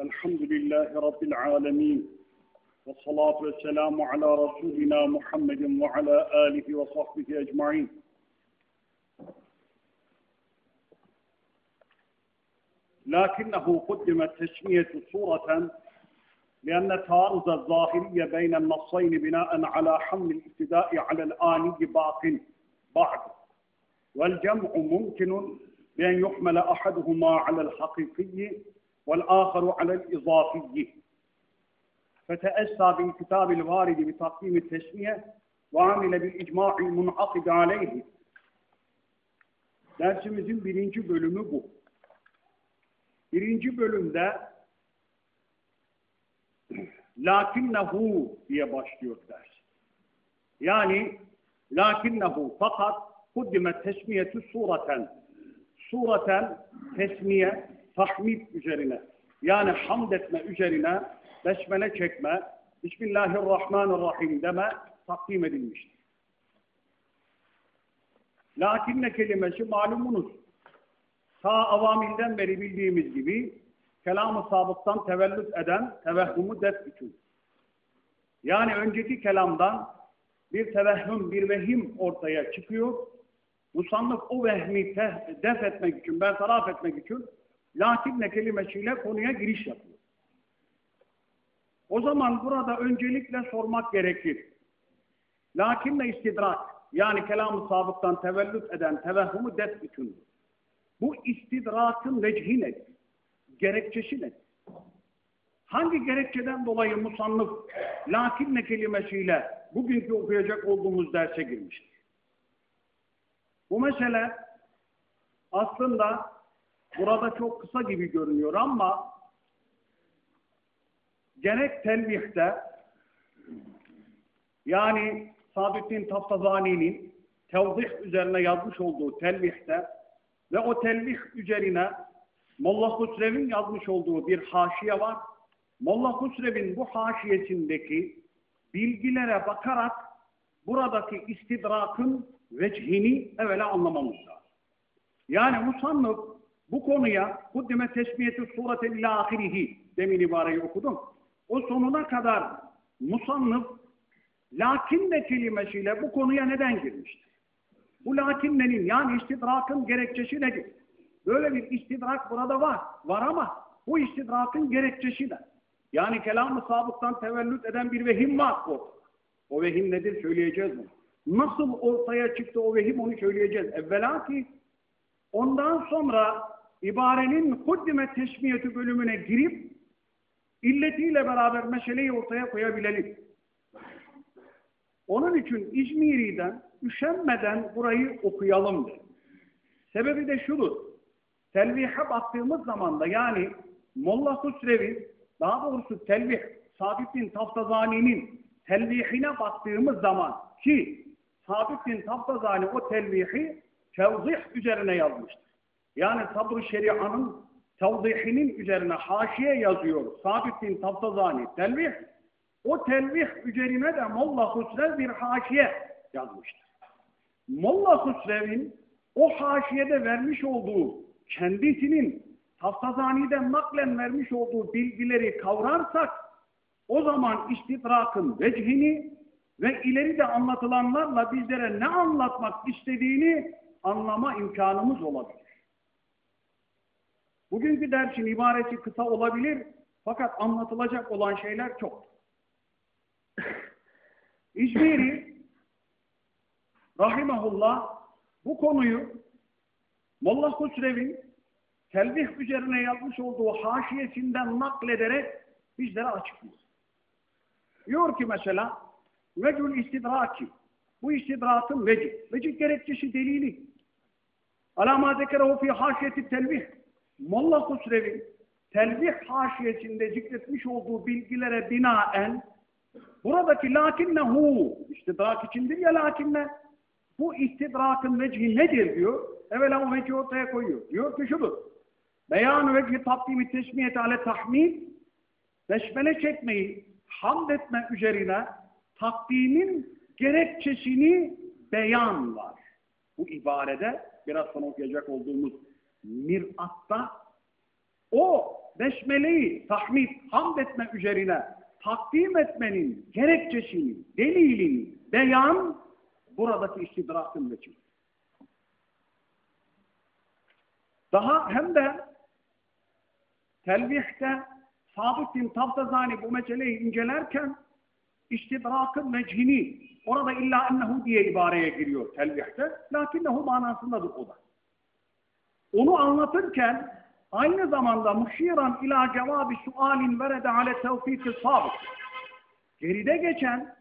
الحمد لله رب العالمين. والصلاة والسلام على رسولنا محمد وعلى آله وصحبه أجمعين. لكنه قدمت تسمية صورة لأن التعارض الظاهري بين النصين بناء على حمل الابتداء على الآني باق بعد. والجمع ممكن بأن يحمل أحدهما على الحقيقي والآخر على الإضافي فتأسى بالكتاب الوارد بتقديم التسمية وعمل بالإجماع المنعقد عليه Dersimizin birinci bölümü bu. Birinci bölümde lakinnehu diye başlıyor ders. Yani lakinnehu fakat kuddimet tesmiyetü sureten sureten tesmiye tahmid üzerine yani hamd etme üzerine besmele çekme Bismillahirrahmanirrahim deme takdim edilmiştir. Lakinne kelimesi malumunuz. Ta avamilden beri bildiğimiz gibi kelam-ı sabıktan tevellüt eden tevehhumu def için. Yani önceki kelamdan bir tevehhüm, bir vehim ortaya çıkıyor. Musannıf o vehmi def etmek için, bertaraf etmek için lakinne kelimesiyle konuya giriş yapıyor. O zaman burada öncelikle sormak gerekir. Lakinne istidrak, yani kelam-ı sabıktan tevellüt eden tevehhumu def için. Bu istidrakın vecihi nedir? Gerekçesi nedir? Hangi gerekçeden dolayı musannıf lakinne kelimesiyle bugünkü okuyacak olduğumuz derse girmiştir? Bu mesele aslında burada çok kısa gibi görünüyor ama gerek telvihte yani Saadettin Taftazani'nin tevzih üzerine yazmış olduğu telvihte ve o telvih üzerine Molla Husrev'in yazmış olduğu bir haşiye var. Molla Husrev'in bu haşiyesindeki bilgilere bakarak buradaki istidrakın vechini evvela anlamamız lazım. Yani musannıf bu konuya kuddime tesmiyeti surete ila ahirihi demin ibareyi okudum. O sonuna kadar musannıf lakinne kelimesiyle bu konuya neden girmiştir? Bu lakinnenin yani istidrakın gerekçesi nedir? Böyle bir istidrak burada var. Var ama bu istidrakın gerekçesi de. Yani kelam-ı sabıktan tevellüt eden bir vehim var o. O vehim nedir söyleyeceğiz bunu. Nasıl ortaya çıktı o vehim onu söyleyeceğiz. Evvela ki ondan sonra ibarenin kuddime teşmiyeti bölümüne girip illetiyle beraber meseleyi ortaya koyabilelim. Onun için İzmiri'den üşenmeden burayı okuyalım dedim. Sebebi de şudur. Telvihe baktığımız zaman da yani Molla Husrev'in daha doğrusu telvih Sabit'in Taftazani'nin telvihine baktığımız zaman ki Sabit'in Taftazani o telvihi tevzih üzerine yazmıştır. Yani sabr-ı şerianın tevzihinin üzerine haşiye yazıyor. Sabit'in Taftazani telvih o telvih üzerine de Molla Husrev bir haşiye yazmıştır. Molla Husrev'in o haşiyede vermiş olduğu kendisinin Taftazani'den naklen vermiş olduğu bilgileri kavrarsak o zaman istidrakın vechini ve ileride anlatılanlarla bizlere ne anlatmak istediğini anlama imkanımız olabilir. Bugünkü dersin ibaresi kısa olabilir fakat anlatılacak olan şeyler çok. İzmiri rahimahullah bu konuyu Molla Husrev'in telvih üzerine yazmış olduğu haşiyesinden naklederek bizlere açıklıyor. Diyor ki mesela vecul istidraki bu istidrakın vecih. Vecih gerekçesi delili. Alama zekerehu fi haşiyeti telvih. Molla Husrev'in telvih haşiyesinde zikretmiş olduğu bilgilere binaen buradaki lakinnehu istidrak içindir ya lakinne bu istidrakın vecihi nedir diyor. Evvela o vecihi ortaya koyuyor. Diyor ki şudur. Beyan vecihi takdimi teşmiyeti ale tahmid besmele çekmeyi hamd etme üzerine takdimin gerekçesini beyan var. Bu ibarede biraz sonra okuyacak olduğumuz miratta o besmeleyi tahmid, hamd etme üzerine takdim etmenin gerekçesini, delilini beyan buradaki istidrakın veçi. Daha hem de telvihte Sabit bin Tabtazani bu meseleyi incelerken istidrakın mechini orada illa ennehu diye ibareye giriyor telvihte. Lakinnehu manasındadır o da. Onu anlatırken aynı zamanda muşiran ila cevabi sualin verede ale tevfiki sabit. Geride geçen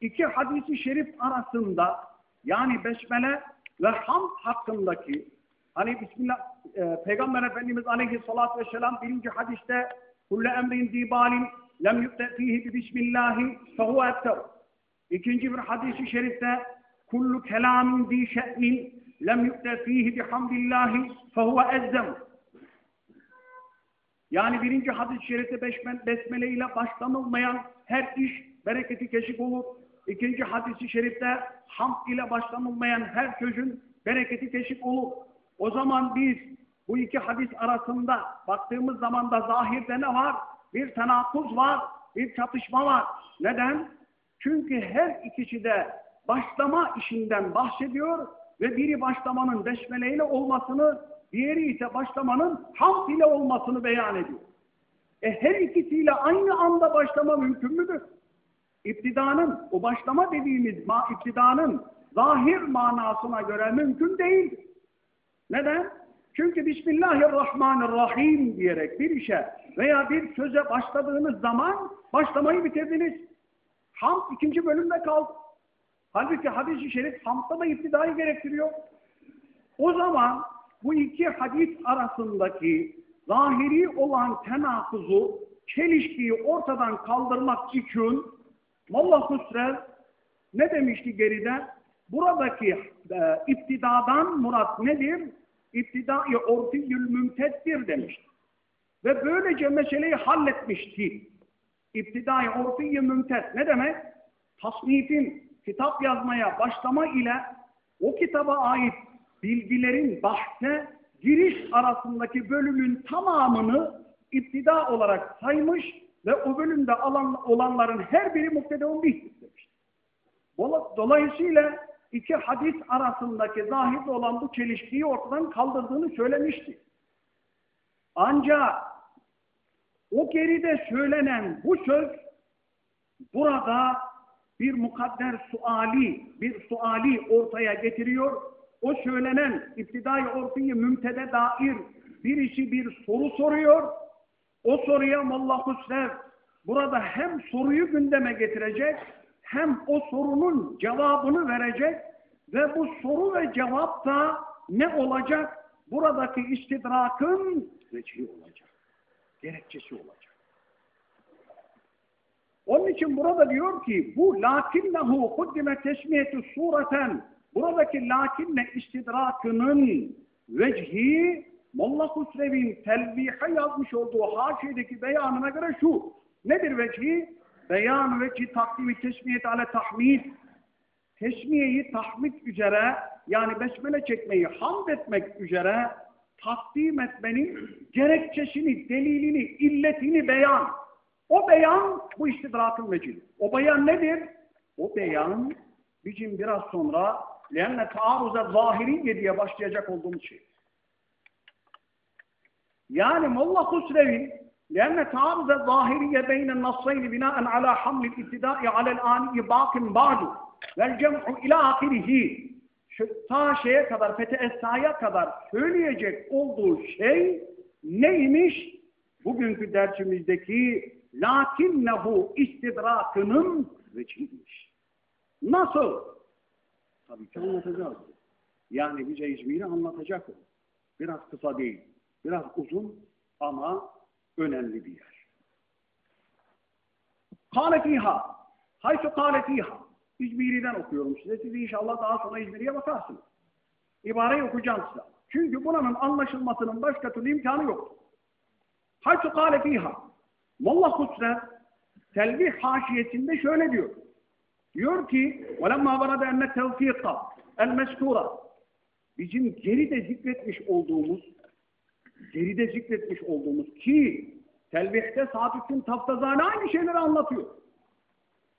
iki hadisi şerif arasında yani besmele ve hamd hakkındaki hani Bismillah e, Peygamber Efendimiz aleyhissalatü vesselam birinci hadiste kulle emrin dibalin lem yükte fihi bi bismillahi fehuve ettev. İkinci bir hadisi şerifte kullu kelamin di şe'nin lem yükte fihi bihamdillahi fehuve ezzem. Yani birinci hadis-i şerifte besmele ile başlanılmayan her iş bereketi keşif olur. İkinci hadisi şerifte hamd ile başlanılmayan her sözün bereketi keşif olur. O zaman biz bu iki hadis arasında baktığımız zaman da zahirde ne var? Bir tenakuz var, bir çatışma var. Neden? Çünkü her ikisi de başlama işinden bahsediyor ve biri başlamanın besmeleyle olmasını, diğeri ise başlamanın hamd ile olmasını beyan ediyor. E her ikisiyle aynı anda başlama mümkün müdür? İptidanın, o başlama dediğimiz ma iptidanın zahir manasına göre mümkün değil. Neden? Çünkü Bismillahirrahmanirrahim diyerek bir işe veya bir söze başladığınız zaman başlamayı bitirdiniz. Hamd ikinci bölümde kaldı. Halbuki hadis-i şerif hamdda da iptidayı gerektiriyor. O zaman bu iki hadis arasındaki zahiri olan tenakuzu, çelişkiyi ortadan kaldırmak için Molla Husrev ne demişti geride? Buradaki e, iptidadan murat nedir? İptidai ortiyyül mümteddir demişti. Ve böylece meseleyi halletmişti. İptidai ortiyyül mümted ne demek? Tasnifin, kitap yazmaya başlama ile o kitaba ait bilgilerin bahse giriş arasındaki bölümün tamamını iptida olarak saymış ve o bölümde alan, olanların her biri muktedeun bih demiştir. Dolayısıyla iki hadis arasındaki zahirde olan bu çelişkiyi ortadan kaldırdığını söylemişti. Ancak o geride söylenen bu söz burada bir mukadder suali, bir suali ortaya getiriyor. O söylenen iptidai ortayı mümtede dair birisi bir soru soruyor. O soruya Molla Hüsrev burada hem soruyu gündeme getirecek hem o sorunun cevabını verecek ve bu soru ve cevap da ne olacak? Buradaki istidrakın vecihi olacak. Gerekçesi olacak. Onun için burada diyor ki bu lakinnehu kuddime tesmiyeti sureten buradaki lakinne istidrakının vecihi Molla Husrev'in telvihe yazmış olduğu haşiyedeki beyanına göre şu. Nedir vecihi? beyan ve ki takdimi teşmiyet ale tahmid teşmiyeyi tahmid üzere yani besmele çekmeyi hamd etmek üzere takdim etmenin gerekçesini, delilini, illetini beyan. O beyan bu istidrakın vecil. O beyan nedir? O beyan bizim biraz sonra lenne taarruza zahiriye diye başlayacak olduğumuz şey. Yani Molla Husrevi لأن تعارض الظاهرية بين النصين بناء على حمل الابتداء على الآني باق بعد والجمع إلى آخره şu ta şeye kadar, Fethe Esra'ya kadar söyleyecek olduğu şey neymiş? Bugünkü dersimizdeki lakinnehu istidrakının vecihiymiş. Nasıl? Tabii ki anlatacağız. Yani bize İzmir'i anlatacak o. Biraz kısa değil, biraz uzun ama önemli bir yer. Kâle fîhâ, haysu kâle fîhâ. İzmiri'den okuyorum size. Siz inşallah daha sonra İzmiri'ye bakarsınız. İbareyi okuyacağım size. Çünkü buranın anlaşılmasının başka türlü imkanı yok. Haysu kâle fîhâ. Molla Husrev telvih haşiyesinde şöyle diyor. Diyor ki وَلَمَّا وَرَدَ اَنَّ تَوْفِيقَ الْمَسْكُورَ Bizim geride zikretmiş olduğumuz geride zikretmiş olduğumuz ki telvihte Sabit'in Taftazani aynı şeyleri anlatıyor.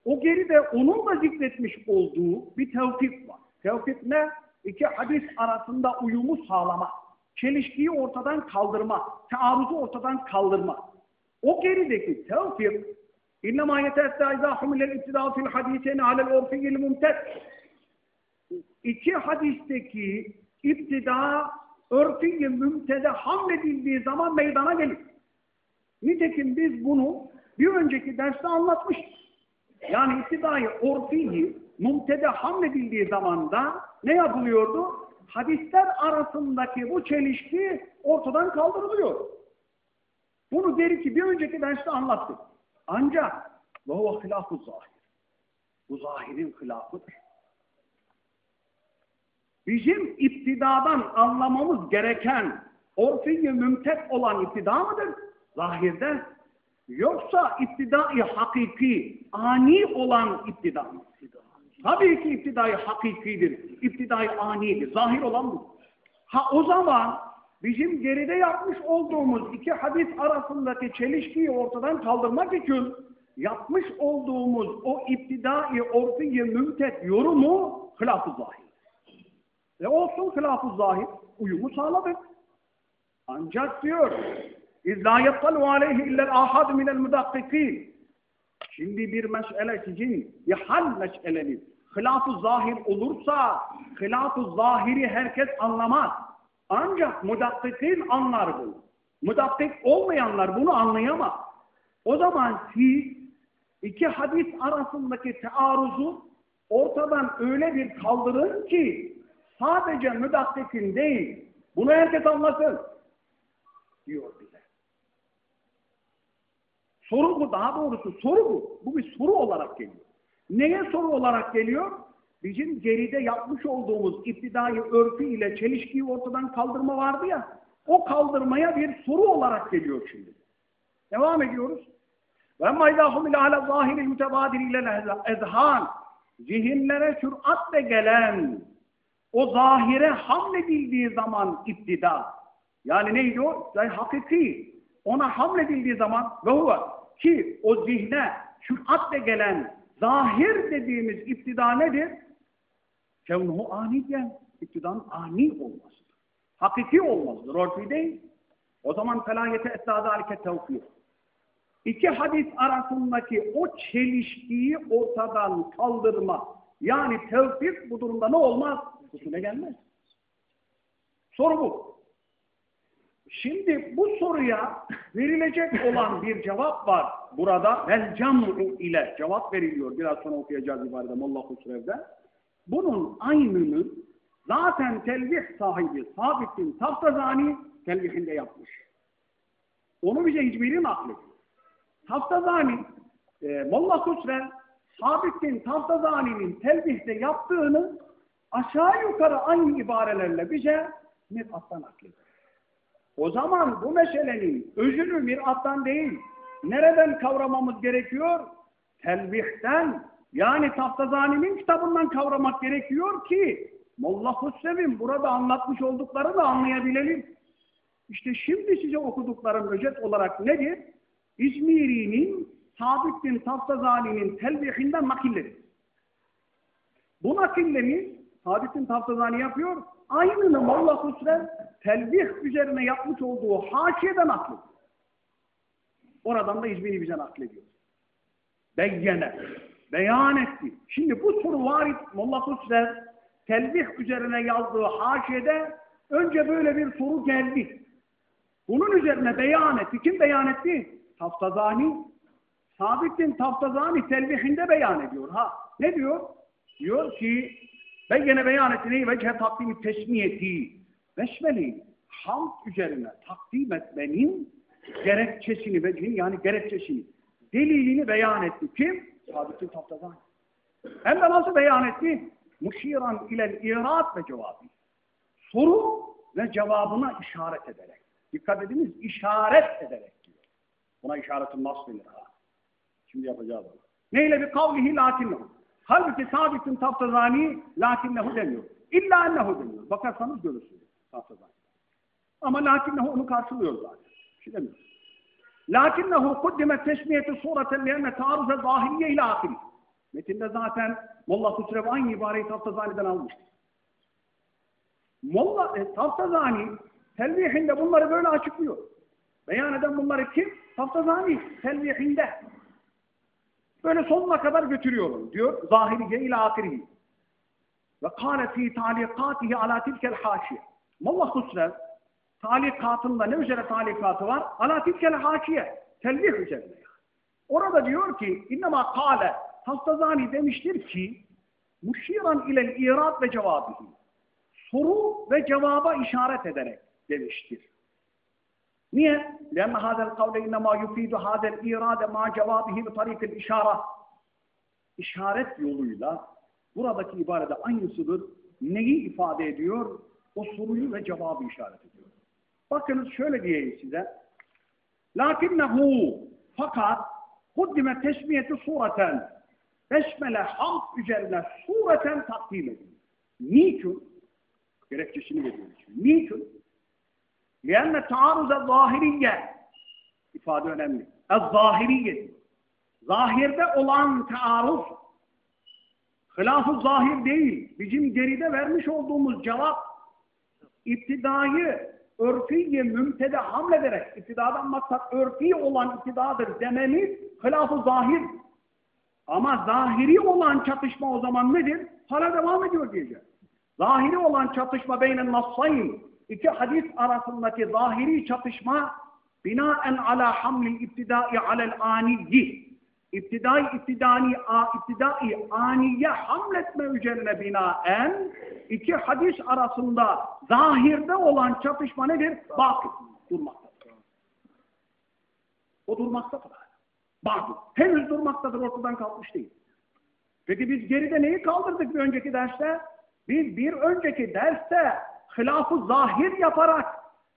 O geride onun da zikretmiş olduğu bir tevfik var. Tevfik ne? İki hadis arasında uyumu sağlama, çelişkiyi ortadan kaldırma, taarruzu ortadan kaldırma. O gerideki tevfik İnnemâ yetettâ izâ humilel ittidâ fil hadîseyni alel orfiyyil mumted. İki hadisteki iptida örfiyi mümtede hamledildiği zaman meydana gelir. Nitekim biz bunu bir önceki derste anlatmıştık. Yani iptidayı orfiyi mumtede hamledildiği zamanda ne yapılıyordu? Hadisler arasındaki bu çelişki ortadan kaldırılıyor. Bunu deri ki bir önceki derste anlattık. Ancak ve huve hilâfu zahir. Bu zahirin hilafıdır. Bizim iptidadan anlamamız gereken orfiyi mümtet olan iptida mıdır? Zahirde. Yoksa iptidai hakiki, ani olan iptida mı? Tabii ki iptidai hakikidir. İptidai anidir. Zahir olan bu. Ha o zaman bizim geride yapmış olduğumuz iki hadis arasındaki çelişkiyi ortadan kaldırmak için yapmış olduğumuz o iptidai orfiyi mümtet yorumu hilaf-ı zahir. Ve olsun hilaf-ı zahir uyumu sağladık. Ancak diyor İzlâ yattalu aleyhi illel ahad minel müdakkikin. Şimdi bir mesele sizin bir hal meseleniz. Hilaf-ı zahir olursa hilaf-ı zahiri herkes anlamaz. Ancak müdakkikin anlar bunu. Müdakkik olmayanlar bunu anlayamaz. O zaman siz iki hadis arasındaki tearuzu ortadan öyle bir kaldırın ki sadece müdakkikin değil, bunu herkes anlasın diyor bize. Soru bu, daha doğrusu soru bu. Bu bir soru olarak geliyor. Neye soru olarak geliyor? Bizim geride yapmış olduğumuz iptidai örfü ile çelişkiyi ortadan kaldırma vardı ya, o kaldırmaya bir soru olarak geliyor şimdi. Devam ediyoruz. Ve maydahum ile ala zahiri mütebadir ile ezhan. Zihinlere süratle gelen o zahire hamledildiği zaman iptida. Yani neydi o? Yani hakiki. Ona hamledildiği zaman ve huve ki o zihne süratle gelen zahir dediğimiz iptida nedir? Kevnuhu aniyen. İptidanın ani olmasıdır. Hakiki olmasıdır. Orfi değil. O zaman felayete ettâdâlike tevfik. İki hadis arasındaki o çelişkiyi ortadan kaldırma. Yani tevfik bu durumda ne olmaz? Kusune gelmez. Soru bu. Şimdi bu soruya verilecek olan bir cevap var burada. Vel cam'u ile cevap veriliyor. Biraz sonra okuyacağız ibarede Molla Husrev'de. Bunun aynını zaten telvih sahibi Sabit'in Taftazani telvihinde yapmış. Onu bize hiçbiri naklediyor. Taftazani, e, Molla Husrev Sabit'in Taftazani'nin telvihde yaptığını aşağı yukarı aynı ibarelerle bize mir'attan naklediyor. O zaman bu meselenin özünü mirattan değil, nereden kavramamız gerekiyor? Telvihten, yani Taftazani'nin kitabından kavramak gerekiyor ki Molla Hüsrev'in burada anlatmış oldukları da anlayabilelim. İşte şimdi size okuduklarım özet olarak nedir? İzmiri'nin Sabit bin Taftazani'nin telvihinden nakilleri. Bu nakilleri Bin Taftazani yapıyor, aynını Molla Hüsrev telvih üzerine yapmış olduğu haşiyeden naklediyor. Oradan da İzmiri bize naklediyor. Beyyene, beyan etti. Şimdi bu soru varit Molla Hüsrev telvih üzerine yazdığı haşiyede önce böyle bir soru geldi. Bunun üzerine beyan etti. Kim beyan etti? Taftazani. Sabit'in Taftazani telvihinde beyan ediyor. Ha, ne diyor? Diyor ki ben gene beyan etti neyi? Vece takdimi tesmiyeti. Besmele'yi hamd üzerine takdim etmenin gerekçesini, vecihini yani gerekçesini, delilini beyan etti. Kim? Sabit'in Taftazani. Hem de nasıl beyan etti? Muşiran ilel irat ve cevabı. Soru ve cevabına işaret ederek. Dikkat ediniz, işaret ederek diyor. Buna işaretin nasıl denir ha? Şimdi yapacağız onu. Neyle bir kavlihi lakinnehu. Halbuki sabitin taftazani lakinnehu demiyor. İlla ennehu demiyor. Bakarsanız görürsünüz taftazani. Ama lakinnehu onu karşılıyor zaten. Bir şey demiyor. Lakinnehu kuddimet teşmiyeti sureten liyenne taarruze zahiriye ile ahiri. Metinde zaten Molla Kusrev aynı ibareyi Taftazani'den almıştır. Molla e, Taftazani telvihinde bunları böyle açıklıyor. Beyan eden bunları kim? Taftazani telvihinde. Böyle sonuna kadar götürüyorum diyor. Zahiriye ile ahirihi. Ve kâle fî talikâtihi alâ tilkel hâşiye. Molla Kusrev talikatında ne üzere talikatı var? Alâ tilkel hâşiye. Telvih üzerine. Orada diyor ki innema kâle Taftazani demiştir ki muşiran ilel irad ve cevabihi. Soru ve cevaba işaret ederek demiştir. Niye? لأن هذا القول إنما يفيد هذا الإرادة مع جوابه بطريق الإشارة. İşaret yoluyla buradaki ibarede aynısıdır. Neyi ifade ediyor? O soruyu ve cevabı işaret ediyor. Bakınız şöyle diyeyim size. Lakinnehu fakat kuddime teşmiyeti sureten besmele hamd üzerine sureten takdim edin. Niçin? Gerekçesini veriyor. Niçin? لِيَنَّ تَعَرُزَ zahiriye ifade önemli. Ez-zahiriye Zahirde olan taarruz hilaf zahir değil. Bizim geride vermiş olduğumuz cevap iptidayı örfiye mümtede hamlederek iptidadan maksat örfi olan iptidadır dememiz hilaf zahir. Ama zahiri olan çatışma o zaman nedir? Hala devam ediyor diyeceğiz. Zahiri olan çatışma beynen nassayn iki hadis arasındaki zahiri çatışma binaen ala hamli iptidai alel aniyyi İptidai iptidani iptidai aniye hamletme üzerine binaen iki hadis arasında zahirde olan çatışma nedir? Bakı durmaktadır. O durmaktadır. Bakı. Henüz durmaktadır ortadan kalkmış değil. Peki biz geride neyi kaldırdık bir önceki derste? Biz bir önceki derste hilafı zahir yaparak,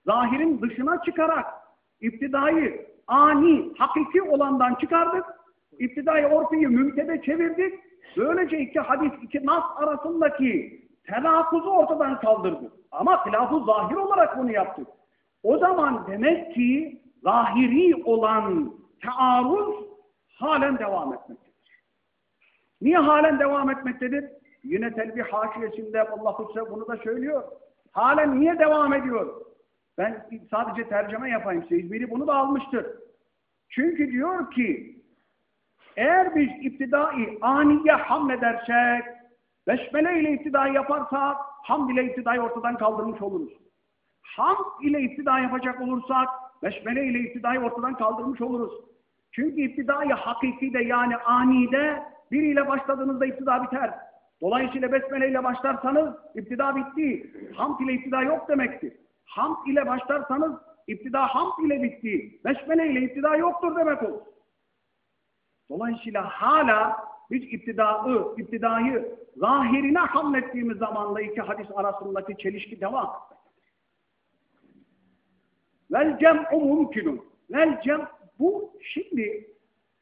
zahirin dışına çıkarak, iptidayı ani, hakiki olandan çıkardık, iptidayı orfiyi mümtede çevirdik, böylece iki hadis, iki nas arasındaki tenakuzu ortadan kaldırdık. Ama hilafı zahir olarak bunu yaptık. O zaman demek ki zahiri olan taarruz halen devam etmektedir. Niye halen devam etmektedir? Yine telbih haşiyesinde Allah Kutsa bunu da söylüyor. Halen niye devam ediyor? Ben sadece tercüme yapayım size. Biri bunu da almıştır. Çünkü diyor ki eğer biz iptidai aniye hamledersek besmele ile iptidai yaparsak hamd ile iptidayı ortadan kaldırmış oluruz. Hamd ile iptida yapacak olursak besmele ile iptidayı ortadan kaldırmış oluruz. Çünkü iptidayı hakiki de yani anide biriyle başladığınızda iptida biter. Dolayısıyla besmele ile başlarsanız iptida bitti. Hamd ile iptida yok demektir. Hamd ile başlarsanız iptida hamd ile bitti. Besmele ile iptida yoktur demek olur. Dolayısıyla hala biz iptidayı, iptidayı zahirine hamlettiğimiz zamanla iki hadis arasındaki çelişki devam Vel cem'u mümkünün. Vel cem bu şimdi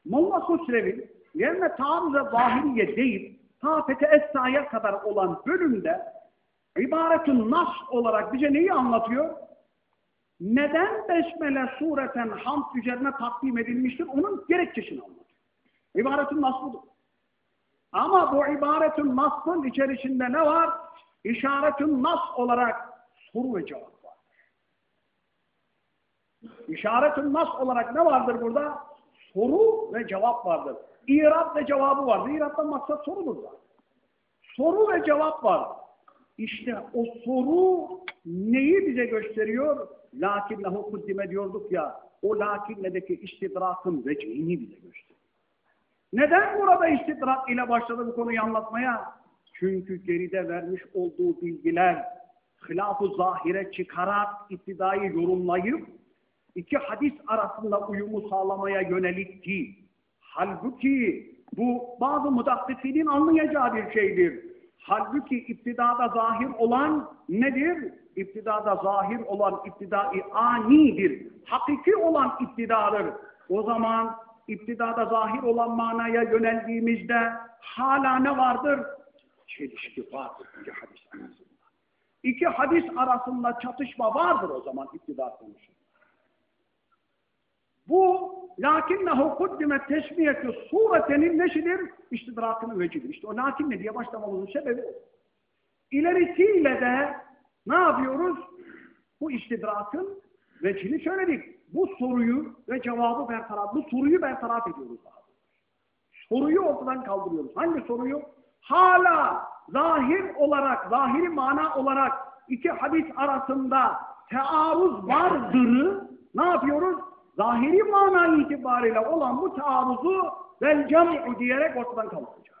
Molla Husrev'in yerine taarruza zahiriye değil ta Fete kadar olan bölümde ibaretun nas olarak bize neyi anlatıyor? Neden Besmele sureten hamd üzerine takdim edilmiştir? Onun gerekçesini anlatıyor. İbaretun nas budur. Ama bu ibaretun nasın içerisinde ne var? İşaretun nas olarak soru ve cevap var. İşaretun nas olarak ne vardır burada? Soru ve cevap vardır. İrad ve cevabı vardır. İraddan maksat sorudur zaten. Soru ve cevap var. İşte o soru neyi bize gösteriyor? Lakinnehu kuddime diyorduk ya, o lakinnedeki istidrakın vecihini bize gösteriyor. Neden burada istidrak ile başladı bu konuyu anlatmaya? Çünkü geride vermiş olduğu bilgiler hilaf-ı zahire çıkarak iktidayı yorumlayıp iki hadis arasında uyumu sağlamaya yönelikti. Halbuki bu bazı mudakkifinin anlayacağı bir şeydir. Halbuki iptidada zahir olan nedir? İptidada zahir olan iptidai anidir. Hakiki olan iptidadır. O zaman iptidada zahir olan manaya yöneldiğimizde hala ne vardır? Çelişki vardır bir hadis arasında. İki hadis arasında çatışma vardır o zaman iktidar konusunda. Bu lakinnehu kuddimet tesmiyeti suretenin neşidir? İstidrakının vecidir. İşte o lakin ne diye başlamamızın sebebi. İlerisiyle de ne yapıyoruz? Bu istidrakın vecini söyledik. Bu soruyu ve cevabı bertaraf, bu soruyu bertaraf ediyoruz daha. Soruyu ortadan kaldırıyoruz. Hangi soruyu? Hala zahir olarak, zahiri mana olarak iki hadis arasında tearruz vardırı ne yapıyoruz? Zahiri mana itibariyle olan bu taarruzu vel cem'u diyerek ortadan kaldıracağız.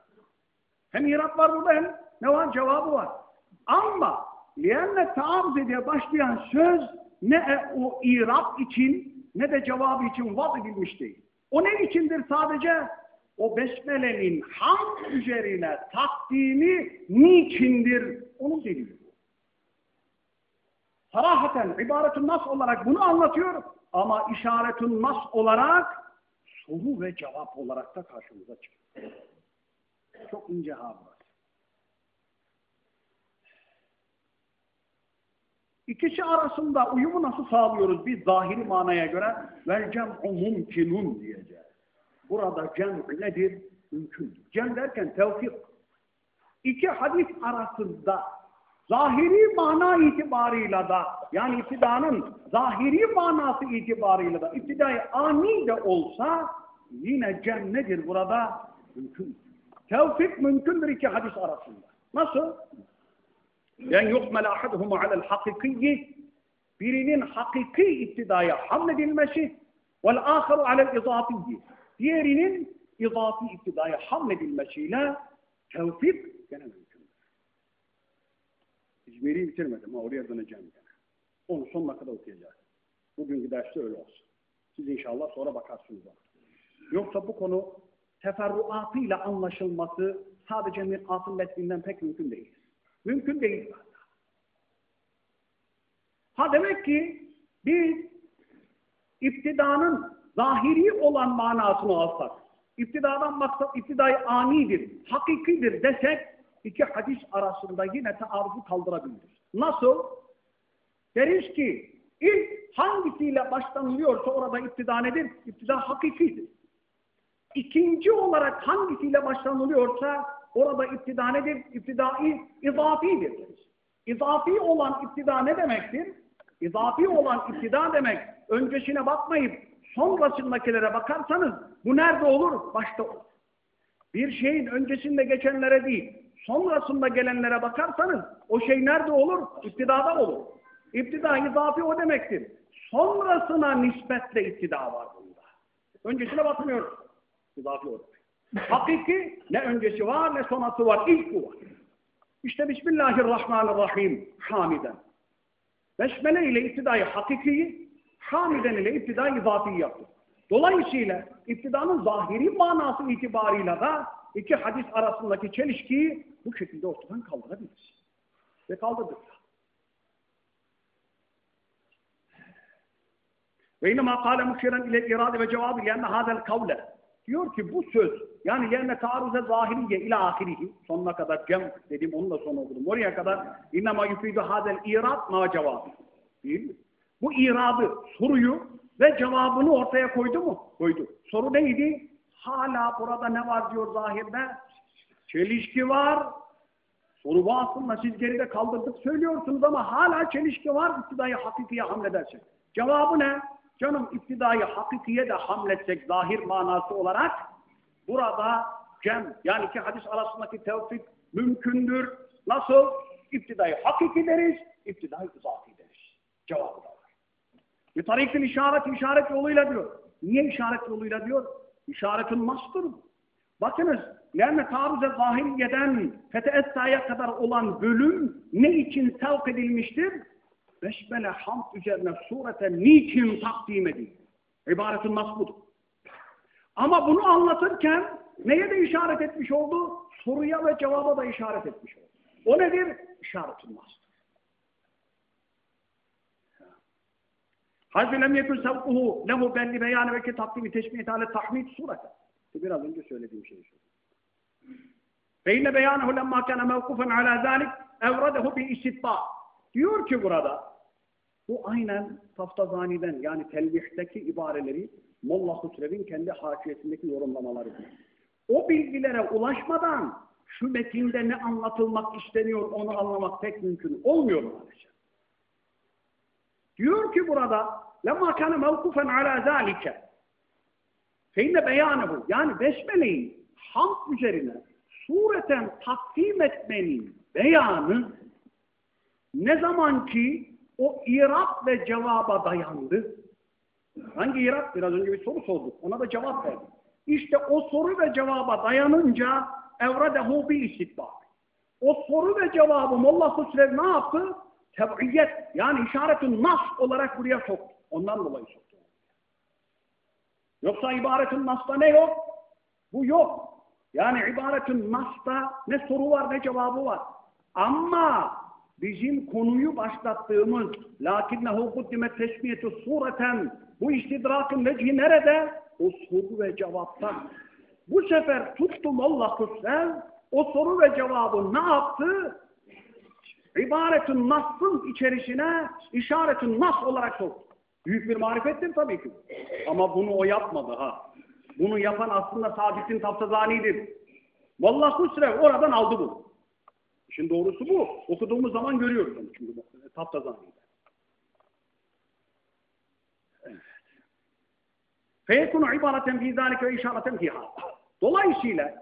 Hem irap var burada hem ne var? Cevabı var. Ama lianne taarruz diye başlayan söz ne e, o irap için ne de cevabı için vaz edilmiş değil. O ne içindir sadece? O besmelenin ham üzerine takdimi niçindir? Onun delili bu. Sarahaten ibaretun nas olarak bunu anlatıyor ama işaretun nas olarak soru ve cevap olarak da karşımıza çıkıyor. Çok ince ha İkisi arasında uyumu nasıl sağlıyoruz biz zahiri manaya göre? Vel cem'u mumkinun diyeceğiz. Burada cem nedir? Mümkündür. Cem derken tevfik. İki hadis arasında zahiri mana itibarıyla da yani iptidanın zahiri manası itibarıyla da iptidai ani de olsa yine cem burada? Mümkün. Tevfik mümkündür iki hadis arasında. Nasıl? Yani yukmel ahaduhum alel hakikiyyi birinin hakiki iptidaya hamledilmesi aharu alel izafiyyi diğerinin izafi iptidaya hamledilmesiyle tevfik mümkündür. İzmir'i bitirmedim ama oraya döneceğim gene. Onu sonuna kadar okuyacağız. Bugünkü derste öyle olsun. Siz inşallah sonra bakarsınız ona. Yoksa bu konu teferruatıyla anlaşılması sadece mir'atın metninden pek mümkün değil. Mümkün değil. Ha demek ki biz iptidanın zahiri olan manasını alsak, iptidadan maksat iptidai anidir, hakikidir desek, iki hadis arasında yine taarruzu kaldırabiliriz. Nasıl? Deriz ki, ilk hangisiyle başlanılıyorsa orada iptida nedir? İptida hakikidir. İkinci olarak hangisiyle başlanılıyorsa orada iptida nedir? İptidai izafidir. İzafi olan iptida ne demektir? İzafi olan iptida demek öncesine bakmayıp sonrasındakilere bakarsanız bu nerede olur? Başta olur. Bir şeyin öncesinde geçenlere değil, sonrasında gelenlere bakarsanız o şey nerede olur? İptidada olur. İptida izafi o demektir. Sonrasına nispetle iktida var bunda. Öncesine bakmıyoruz. İzafi o demek. Hakiki ne öncesi var ne sonrası var. İlk bu var. İşte Bismillahirrahmanirrahim hamiden. Besmele ile iktidayı hakikiyi, hamiden ile iktidayı izafiyi yaptı. Dolayısıyla iktidanın zahiri manası itibarıyla da iki hadis arasındaki çelişkiyi bu şekilde ortadan kaldırabiliriz. Ve kaldırdık. Ve innemâ kâle müşiren ile irade ve cevabı lenne hâzel kavle Diyor ki bu söz yani yerine taarruze zahiriye ila ahirihi sonuna kadar cem dedim onun da sonu okudum. Oraya kadar innema yufidu hadel irad ma cevabı. Değil mi? Bu iradı, soruyu ve cevabını ortaya koydu mu? Koydu. Soru neydi? Hala burada ne var diyor zahirde? Çelişki var. Soru bu aslında siz geride kaldırdık söylüyorsunuz ama hala çelişki var iktidayı hakikiye hamledersek. Cevabı ne? Canım iptidayı hakikiye de hamletsek zahir manası olarak burada cem yani iki hadis arasındaki tevfik mümkündür. Nasıl? İptidayı hakiki deriz, iptidayı izafi deriz. Cevabı da var. Bir tarikin işaret işaret yoluyla diyor. Niye işaret yoluyla diyor? İşaretin mastır. Bakınız, lerne taarruze zahiriyeden feteessaya kadar olan bölüm ne için sevk edilmiştir? besmele hamd üzerine surete niçin takdim edildi? İbaretin nasbudur. Ama bunu anlatırken neye de işaret etmiş oldu? Soruya ve cevaba da işaret etmiş oldu. O nedir? İşaretin nasbudur. Hazbi lem yekun sevkuhu lehu belli beyanı ve ki takdimi teşbih ale tahmid surete. Biraz önce söylediğim şeyi söyleyeyim. Fe inne beyanehu lemma kâne mevkufen alâ zâlik evredehu bi istitbâ. Diyor ki burada, bu aynen Taftazani'den yani telvihteki ibareleri Molla Husrev'in kendi haşiyesindeki yorumlamalarıdır. O bilgilere ulaşmadan şu metinde ne anlatılmak isteniyor onu anlamak pek mümkün olmuyor maalesef. Diyor ki burada لَمَا كَانَ مَوْقُفًا عَلَى ذَٰلِكَ فَاِنَّ بَيَانَهُ Yani besmeleyi hamd üzerine sureten takdim etmenin beyanı ne zaman ki o irab ve cevaba dayandı. Hangi irab? Biraz önce bir soru sorduk. Ona da cevap verdik. İşte o soru ve cevaba dayanınca evredehu bir istitbak. O soru ve cevabı Molla Hüsrev ne yaptı? Teb'iyet yani işaretin nas olarak buraya soktu. Ondan dolayı soktu. Yoksa ibaretin nas'ta ne yok? Bu yok. Yani ibaretin nas'ta ne soru var ne cevabı var. Ama bizim konuyu başlattığımız lakinnehu kuddimet teşmiyetu sureten bu istidrakın vecihi nerede? O soru ve cevapta. Bu sefer tuttum Allah Hüsrev o soru ve cevabı ne yaptı? İbaretin nas'ın içerisine işaretin nas olarak soktu. Büyük bir marifettir tabii ki. Ama bunu o yapmadı ha. Bunu yapan aslında Sabit'in Taftazani'dir. Vallahi Hüsrev oradan aldı bunu. İşin doğrusu bu. Okuduğumuz zaman görüyoruz onu çünkü Taftazani'de. Evet. فَيَكُنُ عِبَارَةً فِي ذَٰلِكَ وَاِشَارَةً فِيهَا Dolayısıyla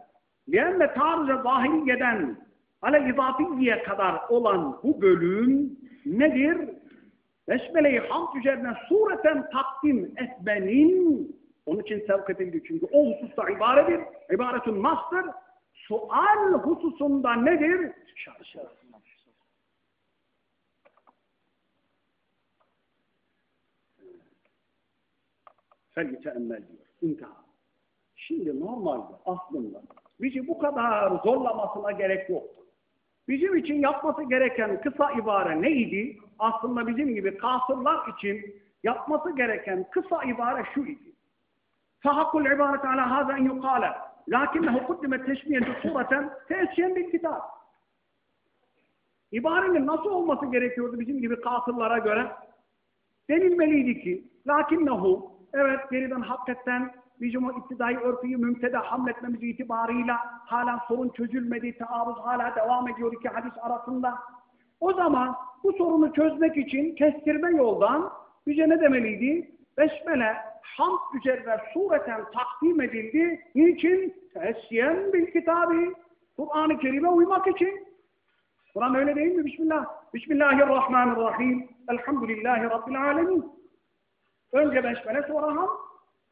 لِيَنَّ تَعْرُزَ zahiriyeden ale izafiye kadar olan bu bölüm nedir? Besmele-i hamd üzerine sureten takdim etmenin onun için sevk edildi çünkü o hususta ibaredir. İbaretun nastır. Sual hususunda nedir? Şarşı. Felyeteemmel diyor. İntiha. Şimdi normalde aslında bizi bu kadar zorlamasına gerek yoktu. Bizim için yapması gereken kısa ibare neydi? Aslında bizim gibi kasırlar için yapması gereken kısa ibare şu idi. İbaret ala haza en yukale. Lakinnehu kuddimet teşmiyetu sureten teessiyen bil kitab. İbarenin nasıl olması gerekiyordu bizim gibi kasırlara göre? Denilmeliydi ki, lakinnehu, evet geriden hakikaten bizim o iktidai örfüyü mümtede hamletmemiz itibarıyla hala sorun çözülmedi, taarruz hala devam ediyor iki hadis arasında. O zaman bu sorunu çözmek için kestirme yoldan bize ne demeliydi? Besmele hamd üzerine sureten takdim edildi. Niçin? Teessiyen bil kitabı. Kur'an-ı Kerim'e uymak için. Kur'an öyle değil mi? Bismillah. Bismillahirrahmanirrahim. Elhamdülillahi Rabbil alemin. Önce besmele sonra hamd.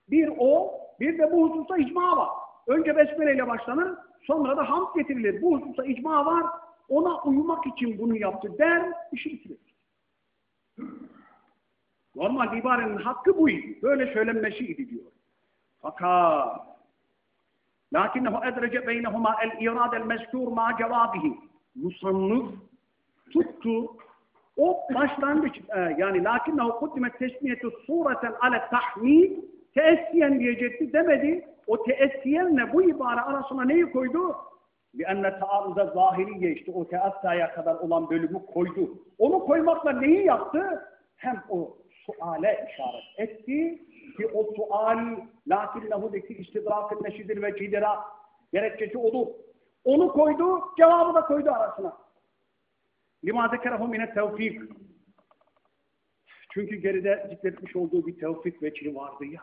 Bir o, bir de bu hususta icma var. Önce besmele ile başlanır, sonra da hamd getirilir. Bu hususta icma var, ona uymak için bunu yaptı der, işi bitirir. Normal ibarenin hakkı buydu. Böyle söylenmesiydi diyor. Fakat lakinnehu edrece beynehuma el irad el mezkur ma cevabihi. Musannıf tuttu o başlangıç e, yani lakinnehu kuddimet tesmiyetu sureten ale tahmid teessiyen diyecekti demedi. O teessiyenle bu ibare arasına neyi koydu? لِأَنَّ تَعَرُضَ zahiriye işte o teassaya kadar olan bölümü koydu. Onu koymakla neyi yaptı? Hem o suale işaret etti ki o sual lakin lakinnehudeki istidrakın neşidir ve cidera gerekçesi olur. Onu koydu, cevabı da koydu arasına. Lima zekerehu mine tevfik. Çünkü geride zikretmiş olduğu bir tevfik veçili vardı ya.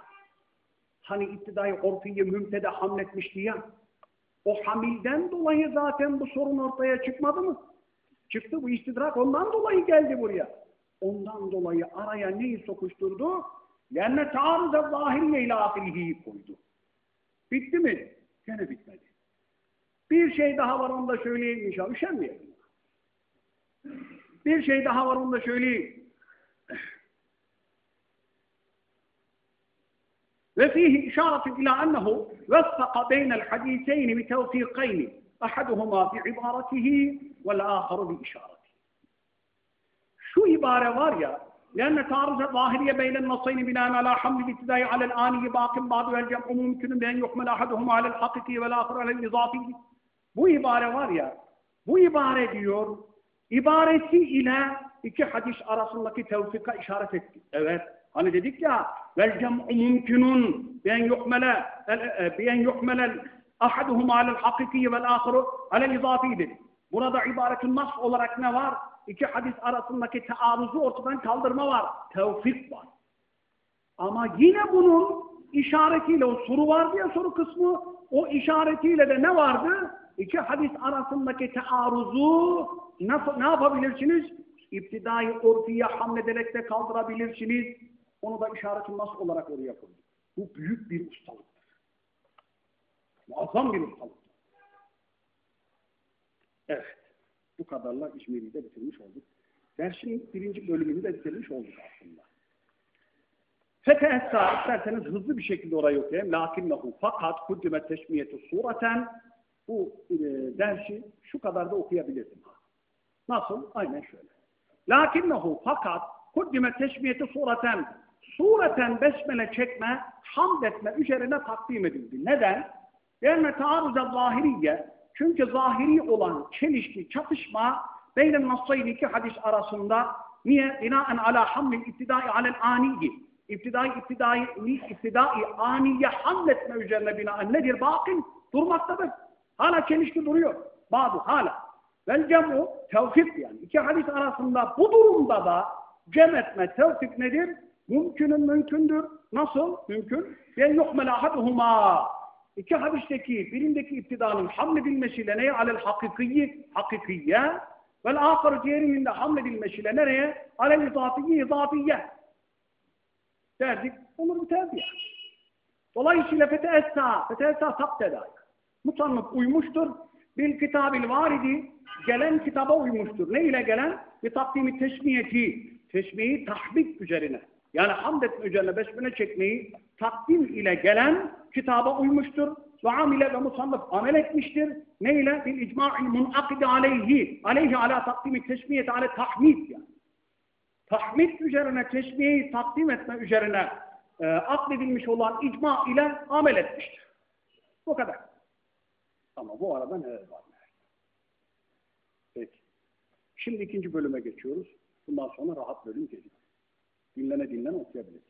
Hani iktidayı ortayı mümtede hamletmişti ya. O hamilden dolayı zaten bu sorun ortaya çıkmadı mı? Çıktı bu istidrak ondan dolayı geldi buraya. Ondan dolayı araya neyi sokuşturdu? Yani taarruza zahiriye ile afilihi koydu. Bitti mi? Gene bitmedi. Bir şey daha var onu da söyleyeyim inşallah. Üşenmeyelim. Bir şey daha var onu da söyleyeyim. وفيه إشارة إلى أنه وفق بين الحديثين بتوفيقين أحدهما بعبارته والآخر بإشارته Şu ibare var ya لأن تعرض الظاهرية بين النصين بناء على حمل الابتداء على الآني باق بعض والجمع ممكن بأن يحمل أحدهما على الحقيقي والآخر على الإضافي Bu ibare var ya bu ibare diyor ibaresi ile iki hadis arasındaki tevfika işaret etti. Evet. Hani dedik ya vel cem'u mümkünun ben yukmele ben yukmele ahaduhum alel hakiki vel ahiru alel izafi dedik. Burada ibaretin nas olarak ne var? İki hadis arasındaki tearruzu ortadan kaldırma var. Tevfik var. Ama yine bunun işaretiyle o soru var diye soru kısmı o işaretiyle de ne vardı? İki hadis arasındaki tearruzu nasıl, ne yapabilirsiniz? İptidai orfiye hamlederek de kaldırabilirsiniz. Onu da işaretin nasıl olarak oraya koyduk. Bu büyük bir ustalıktır. Muazzam bir ustalıktır. Evet. Bu kadarla İzmir'i de bitirmiş olduk. Dersin birinci bölümünü de bitirmiş olduk aslında. Fetehessa isterseniz hızlı bir şekilde orayı okuyayım. Lakinnehu fakat kuddime teşmiyeti sureten bu e, dersi şu kadar da okuyabilirdim. Nasıl? Aynen şöyle. Lakinnehu fakat kuddime teşmiyeti sureten sureten besmele çekme, hamd etme üzerine takdim edildi. Neden? Yani taarruza zahiriye çünkü zahiri olan çelişki, çatışma beynen nassayın iki hadis arasında niye? Binaen ala hamlil iptidai alel aniyi. İptidai, iptidai, iptidai aniye hamletme üzerine binaen nedir? Bakın durmaktadır. Hala çelişki duruyor. Bazı hala. Vel cemu tevfik yani. İki hadis arasında bu durumda da cem etme, tevfik nedir? Mümkünün mümkündür. Nasıl? Mümkün. Ve yukmel ahaduhuma. İki hadisteki birindeki iptidanın hamledilmesiyle neye? Alel hakikiyi, hakikiye. Vel ahir diğerinin de hamledilmesiyle nereye? Alel izafiyi, izafiye. Derdik. Olur biterdi yani. Dolayısıyla feteessa, feteessa sabtedak. Musannıf uymuştur. Bil kitabil varidi gelen kitaba uymuştur. Ne ile gelen? Bir takdimi teşmiyeti. Teşmiyi tahbik üzerine. Yani hamd etme üzerine besmele çekmeyi takdim ile gelen kitaba uymuştur. Ve amile ve musannıf amel etmiştir. Ne ile? Bil icma'il munakidi aleyhi. Aleyhi ala takdimi teşmiyeti ale tahmid yani. Tahmid üzerine teşmiyeyi takdim etme üzerine e, akledilmiş olan icma ile amel etmiştir. Bu kadar. Ama bu arada neler var? Peki. Şimdi ikinci bölüme geçiyoruz. Bundan sonra rahat bölüm geliyor. Dinlene dinlene okuyabilir.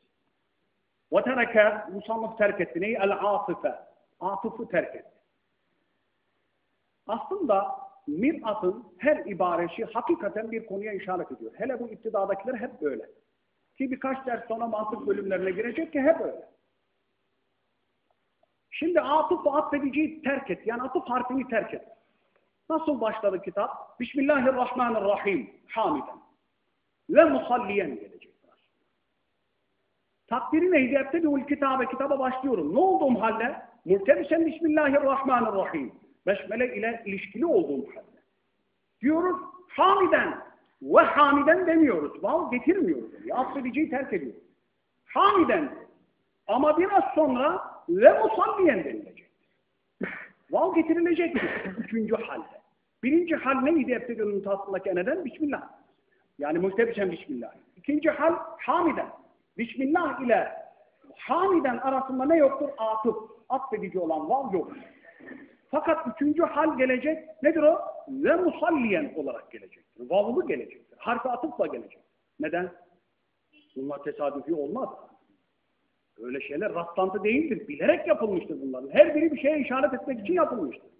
Ve tereke, musannıf terk etti. Neyi? El atife. Atıfı terk etti. Aslında mir'atın her ibaresi hakikaten bir konuya işaret ediyor. Hele bu iptidadakiler hep böyle. Ki birkaç ders sonra mantık bölümlerine girecek ki hep öyle. Şimdi atıf ve atfediciyi terk et. Yani atıf harfini terk et. Nasıl başladı kitap? Bismillahirrahmanirrahim. Hamiden. Ve musalliyen gelecek. Takdiri neydi? Ebtedi'ul kitabe. Kitaba başlıyorum. Ne olduğum halde? Multebisen Bismillahirrahmanirrahim. Besmele ile ilişkili olduğum halde. Diyoruz hamiden. Ve hamiden demiyoruz. Vav getirmiyoruz. Yani. Affediciyi terk ediyoruz. Hamiden. Ama biraz sonra ve musalliyen denilecek. Vav getirilecek. Üçüncü halde. Birinci hal neydi Ebtedi'nin tatlındaki neden? Bismillah. Yani muhtebisen Bismillah. İkinci hal hamiden. Bismillah ile hamiden arasında ne yoktur? Atıf. Atfedici olan vav yok. Fakat üçüncü hal gelecek. Nedir o? Ve musalliyen olarak gelecektir. Vavlı gelecektir. Harfi atıfla gelecek. Neden? Bunlar tesadüfi olmaz. Öyle şeyler rastlantı değildir. Bilerek yapılmıştır bunların. Her biri bir şeye işaret etmek için yapılmıştır.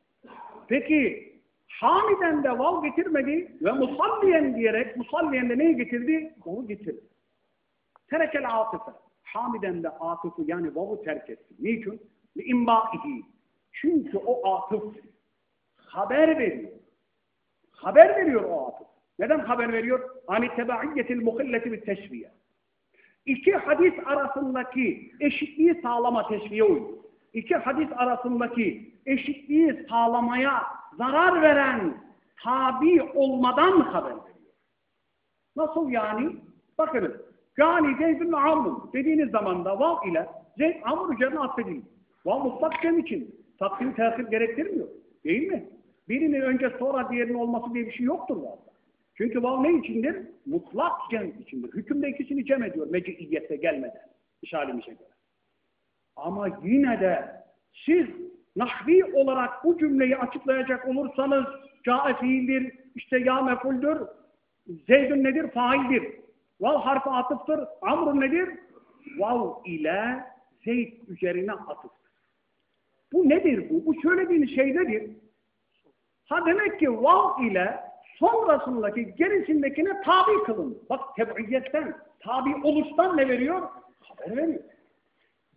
Peki hamiden de vav getirmedi ve musalliyen diyerek musalliyen de neyi getirdi? Onu getirdi. Terekel atıfı. Hamiden de atıfı yani vavu terk etti. Niçin? İmbaihi. Çünkü o atıf haber veriyor. Haber veriyor o atıf. Neden haber veriyor? Ani tebaiyyetil muhilleti bir teşviye. İki hadis arasındaki eşitliği sağlama teşviye uyuyor. İki hadis arasındaki eşitliği sağlamaya zarar veren tabi olmadan haber veriyor. Nasıl yani? Bakınız. Yani Zeyd'in Amr dediğiniz zaman da vav ile Zeyd Amr üzerine affedildi. Vav mutlak cem için. Takdim tehir gerektirmiyor. Değil mi? Birinin önce sonra diğerinin olması diye bir şey yoktur vavda. Çünkü vav ne içindir? Mutlak cem içindir. Hükümde ikisini cem ediyor meciiyette gelmeden. İşalimişe göre. Ama yine de siz nahvi olarak bu cümleyi açıklayacak olursanız cae fiildir, işte ya mefuldür, Zeydün nedir? Faildir. Vav harfi atıftır. Amrun nedir? Vav ile Zeyd üzerine atıftır. Bu nedir bu? Bu söylediğiniz şey nedir? Ha demek ki vav ile sonrasındaki gerisindekine tabi kılın. Bak teb'iyetten, tabi oluştan ne veriyor? Haber veriyor.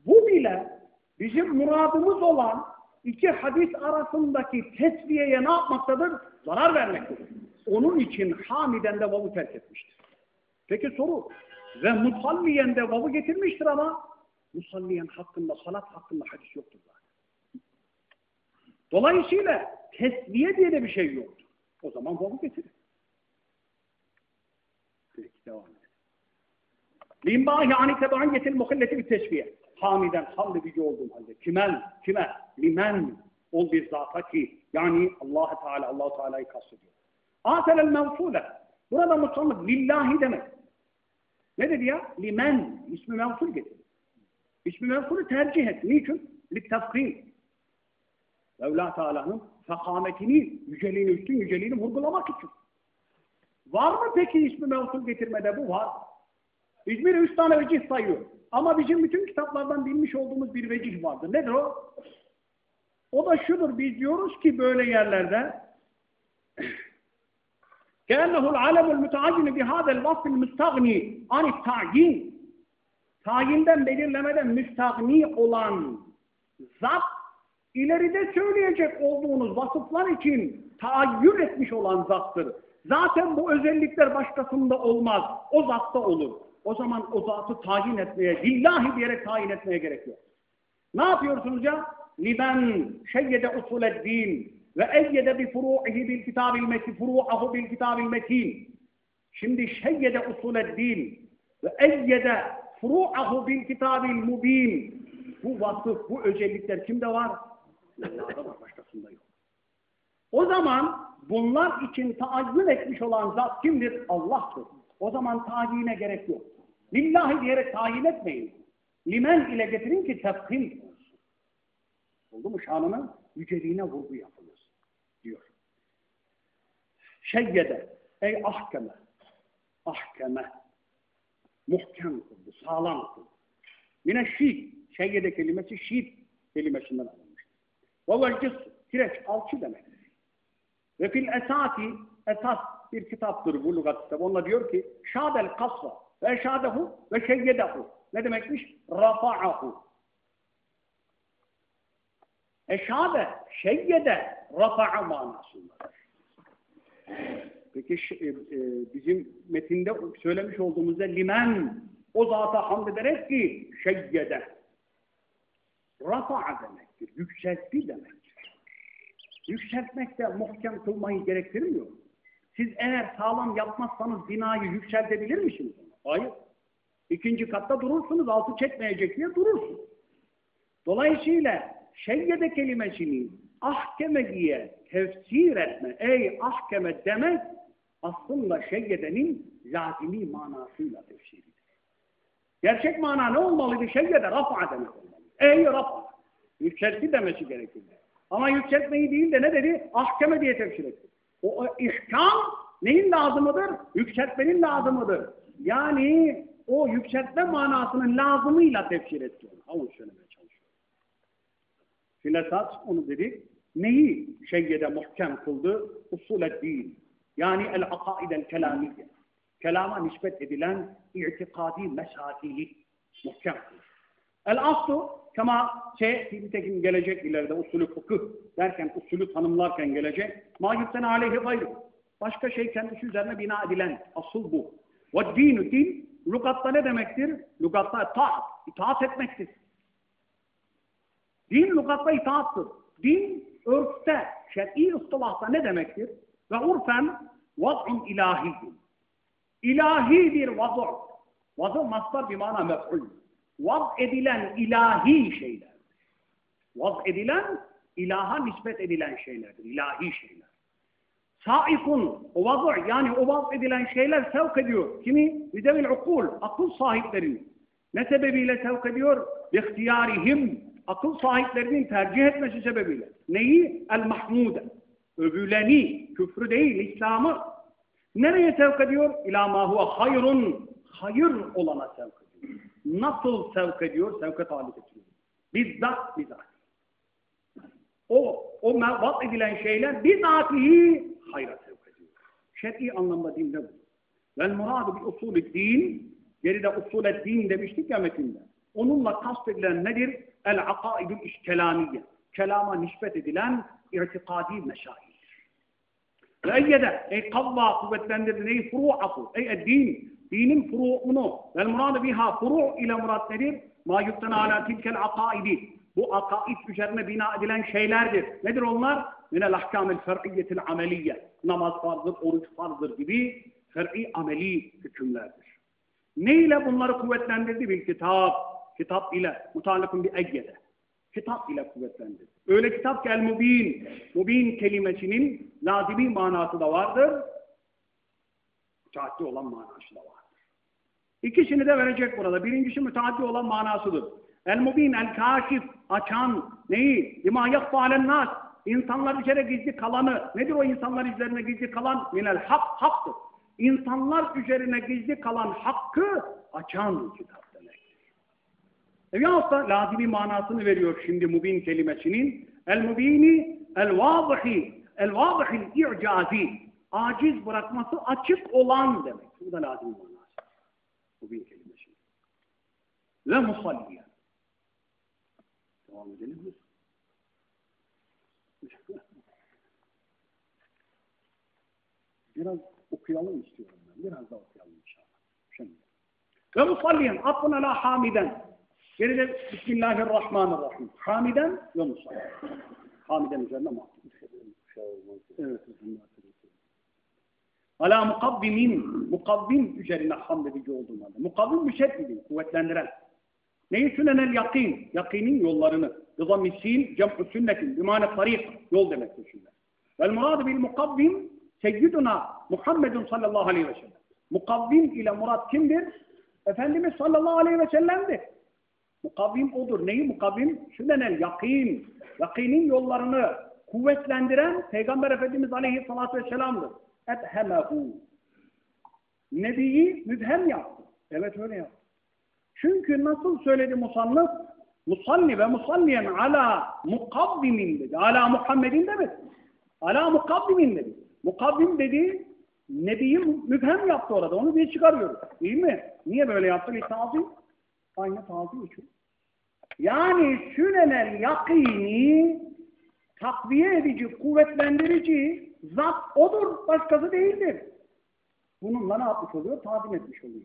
Bu bile bizim muradımız olan iki hadis arasındaki tesviyeye ne yapmaktadır? Zarar vermektedir. Onun için hamiden de vavu terk etmiştir. Peki soru. Ve musalliyen de vavu getirmiştir ama musalliyen hakkında, salat hakkında hadis yoktur zaten. Dolayısıyla tesviye diye de bir şey yoktur. O zaman vavu getirir. Peki devam edelim. Limbahi ani tebahiyetil muhilleti bir tesviye. Hamiden hamd edici olduğum halde. Kimen, kime, limen ol bir zata ki yani allah Teala allah Teala'yı kastediyor. Atelel mevsule. Burada musallık lillahi demek. Ne dedi ya? Limen. ismi mevsul getir. İsmi mevsulü tercih et. Niçin? Littefkin. Mevla Teala'nın fekametini, yüceliğini, üstün yüceliğini vurgulamak için. Var mı peki ismi mevsul getirmede bu? Var. İzmir üç tane vecih sayıyor. Ama bizim bütün kitaplardan bilmiş olduğumuz bir vecih vardır. Nedir o? O da şudur. Biz diyoruz ki böyle yerlerde كأنه العالم المتعين بهذا الوصف المستغني عن التعyin tayinden belirlemeden müstahni olan zat ileride söyleyecek olduğunuz vasıflar için taayyün etmiş olan zattır. Zaten bu özellikler başkasında olmaz. O zatta olur. O zaman o zatı tayin etmeye, lillahi diyerek tayin etmeye gerek yok. Ne yapıyorsunuz ya? Liben şeyyede usuleddin ve eyyede bi furu'ihi bil kitabil metin, furu'ahu bil kitabil metin. Şimdi şeyyede usuleddin ve eyyede furu'ahu bil kitabil. Bu vasıf, bu özellikler kimde var? Var, başkasında yok. O zaman bunlar için taayyün etmiş olan zat kimdir? Allah'tır. O zaman tayine gerek yok. Lillahi diyerek tayin etmeyin. Limen ile getirin ki tefhim olsun. Oldu mu şanının yüceliğine vurgu yapılır diyor. Şeyyede ey ahkeme ahkeme muhkem kıldı, sağlam kıldı. Yine şiit, şeyyede kelimesi şiit kelimesinden alınmıştır. Vallahi cıs, kireç, alçı demektir. Ve fil esati, esas bir kitaptır bu lügat kitabı. Onunla diyor ki, şadel kasra ve şadehu ve şeyyedehu. Ne demekmiş? Rafa'ahu. Eşade, şeyyede, rafa'a manasında. Peki e, e, bizim metinde söylemiş olduğumuzda limen o zata hamd ederek ki şeyyede rafa'a demektir. Yükseltti demektir. Yükseltmek de muhkem kılmayı gerektirmiyor. Siz eğer sağlam yapmazsanız binayı yükseltebilir misiniz? Hayır. İkinci katta durursunuz, altı çekmeyecek diye durursunuz. Dolayısıyla şeyyede kelimesini ahkeme diye tefsir etme, ey ahkeme demek aslında şeyyedenin lazimi manasıyla tefsiridir. Gerçek mana ne olmalıydı? Şeyyede rafa demek olmalı. Ey rafa. Yükseltti demesi gerekirdi. Ama yükseltmeyi değil de ne dedi? Ahkeme diye tefsir etti. O, ihkam neyin lazımıdır? Yükseltmenin lazımıdır. Yani o yükseltme manasının lazımıyla tefsir etti onu. Söylemeye Filesat onu dedi. Neyi şeyyede muhkem kıldı? Usulet değil. Yani el-akaidel kelamiye. Kelama nispet edilen itikadi mesafili muhkem kıldı. El-aslu kama şey, nitekim gelecek ileride usulü fıkıh derken usulü tanımlarken gelecek. Ma yüksene aleyhi gayrı. Başka şey kendisi üzerine bina edilen asıl bu. Ve dinu din Lugatta ne demektir? Lugatta taat, itaat etmektir. Din lugatta itaattır. Din örfte, şer'i ıstılahta ne demektir? Ve urfen vaz'un ilahidir. İlahi bir vaz'u. Vaz'u mastar bir mana mef'ul. Vaz edilen ilahi şeylerdir. Vaz edilen, ilaha nispet edilen şeylerdir. İlahi şeyler. Saifun, o vazı yani o vaz edilen şeyler sevk ediyor. Kimi? Bizevil ukul, akıl sahiplerini. Ne sebebiyle sevk ediyor? İhtiyarihim, akıl sahiplerinin tercih etmesi sebebiyle. Neyi? El mahmude. Övüleni, küfrü değil, İslam'ı. Nereye sevk ediyor? İlâ mâ huve hayrun. Hayır olana sevk ediyor. Nasıl sevk ediyor? Sevke talip ediyor. Bizzat bizzat. O, o vat edilen şeyler bizatihi hayra sevk ediyor. Şer'i anlamda dinde bu. Vel muradu bi usulü din, geride usulü din demiştik ya metinde. Onunla kastedilen nedir? El akaidül işkelamiye. Kelama nispet edilen irtikadi meşail. Ve eyyede, ey kavva kuvvetlendirdi, ey furu'ahu, ey din, dinin furu'unu, vel muradu biha furu' ile murat nedir? Ma yuktena ala tilkel akaidi. Bu akaid üzerine bina edilen şeylerdir. Nedir onlar? Minel ahkamil fer'iyyetil ameliye. Namaz farzdır, oruç farzdır gibi fer'i ameli hükümlerdir. Ne ile bunları kuvvetlendirdi? Bir kitap. Kitap ile. Mutalakun bir eyyede. Kitap ile kuvvetlendirdi. Öyle kitap ki el-mubin. Mubin kelimesinin lazimi manası da vardır. Müteaddi olan manası da vardır. İkisini de verecek burada. Birincisi müteaddi olan manasıdır. El-mubin, el-kaşif, açan, neyi? Lima yakfa nas. İnsanlar üzere gizli kalanı. Nedir o insanlar üzerine gizli kalan? Minel hak, haktır. İnsanlar üzerine gizli kalan hakkı açan kitap. E yahut da lazimi manasını veriyor şimdi mubin kelimesinin. El-mubini, el-vâzihi, el-vâzihil i'cazi. Aciz bırakması açık olan demek. Bu da lazimi manası. Mubin kelimesi. Ve musalliye. Devam edelim mi? Biraz okuyalım istiyorum ben. Biraz da okuyalım inşallah. Şimdi. Ve musalliyen atfın ala hamiden. Geride Bismillahirrahmanirrahim. Hamiden musalliyen. Hamiden üzerine mahkum. Evet. Ala mukabbimin. Mukabbim üzerine hamd edici olduğundan. Mukavvim müşeddidin. Kuvvetlendiren. Neyi sünenel yakin? Yakinin yollarını. Rızamisil cem'u sünnetin. Bimane tarik. Yol demektir sünnet. Vel murad bil mukavvim seyyiduna Muhammedun sallallahu aleyhi ve sellem. Mukavvim ile murat kimdir? Efendimiz sallallahu aleyhi ve sellem'dir. Mukavvim odur. Neyi mukavvim? Sünenel yakin. Yakinin yollarını kuvvetlendiren Peygamber Efendimiz aleyhissalatü vesselam'dır. Ebhemehu. Nebiyi mübhem yaptı. Evet öyle yaptı. Çünkü nasıl söyledi musannıf? Musalli ve musalliyen ala mukavvimin dedi. Ala Muhammedin demedi. Ala mukavvimin dedi. Mukavvim dedi, Nebiyi mübhem yaptı orada. Onu bir çıkarıyoruz. Değil mi? Niye böyle yaptı? Bir tazim. Aynı tazim için. Yani sünenel yakini takviye edici, kuvvetlendirici zat odur. Başkası değildir. Bununla ne yapmış oluyor? Tazim etmiş oluyor.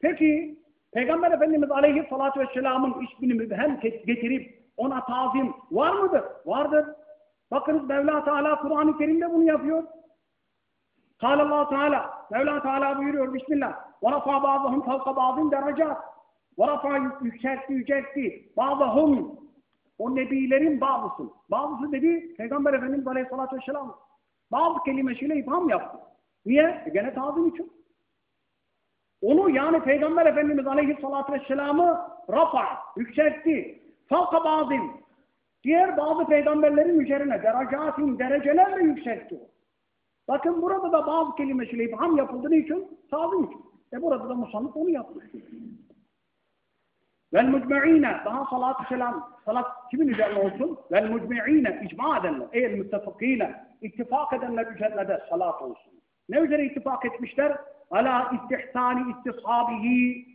Peki Peygamber Efendimiz Aleyhisselatü Vesselam'ın ismini mübhem getirip ona tazim var mıdır? Vardır. Bakınız Mevla Teala Kur'an-ı Kerim'de bunu yapıyor. Kâle allah Teala, Mevla Teala buyuruyor Bismillah. وَرَفَى بَعْضَهُمْ فَوْقَ بَعْضٍ derecat. وَرَفَى yükseltti, yüceltti. بَعْضَهُمْ O nebilerin bazısı. Bazısı dedi Peygamber Efendimiz Aleyhisselatü Vesselam. Bazı kelimesiyle ifham yaptı. Niye? E gene tazim için. Onu yani Peygamber Efendimiz Aleyhisselatü Vesselam'ı rafa, yükseltti. Falka bazın. Diğer bazı peygamberlerin üzerine derecatin, derecelerle yükseltti. Bakın burada da bazı kelimesiyle ifham yapıldığı için tazim için. E burada da musannıf onu yapmış. Vel mucme'ine daha salatü selam salat kimin üzerine olsun? Vel mucme'ine icma edenler, eğer müttefakine ittifak edenler üzerine de salat olsun. Ne üzere ittifak etmişler? Ala istihsani istishabihi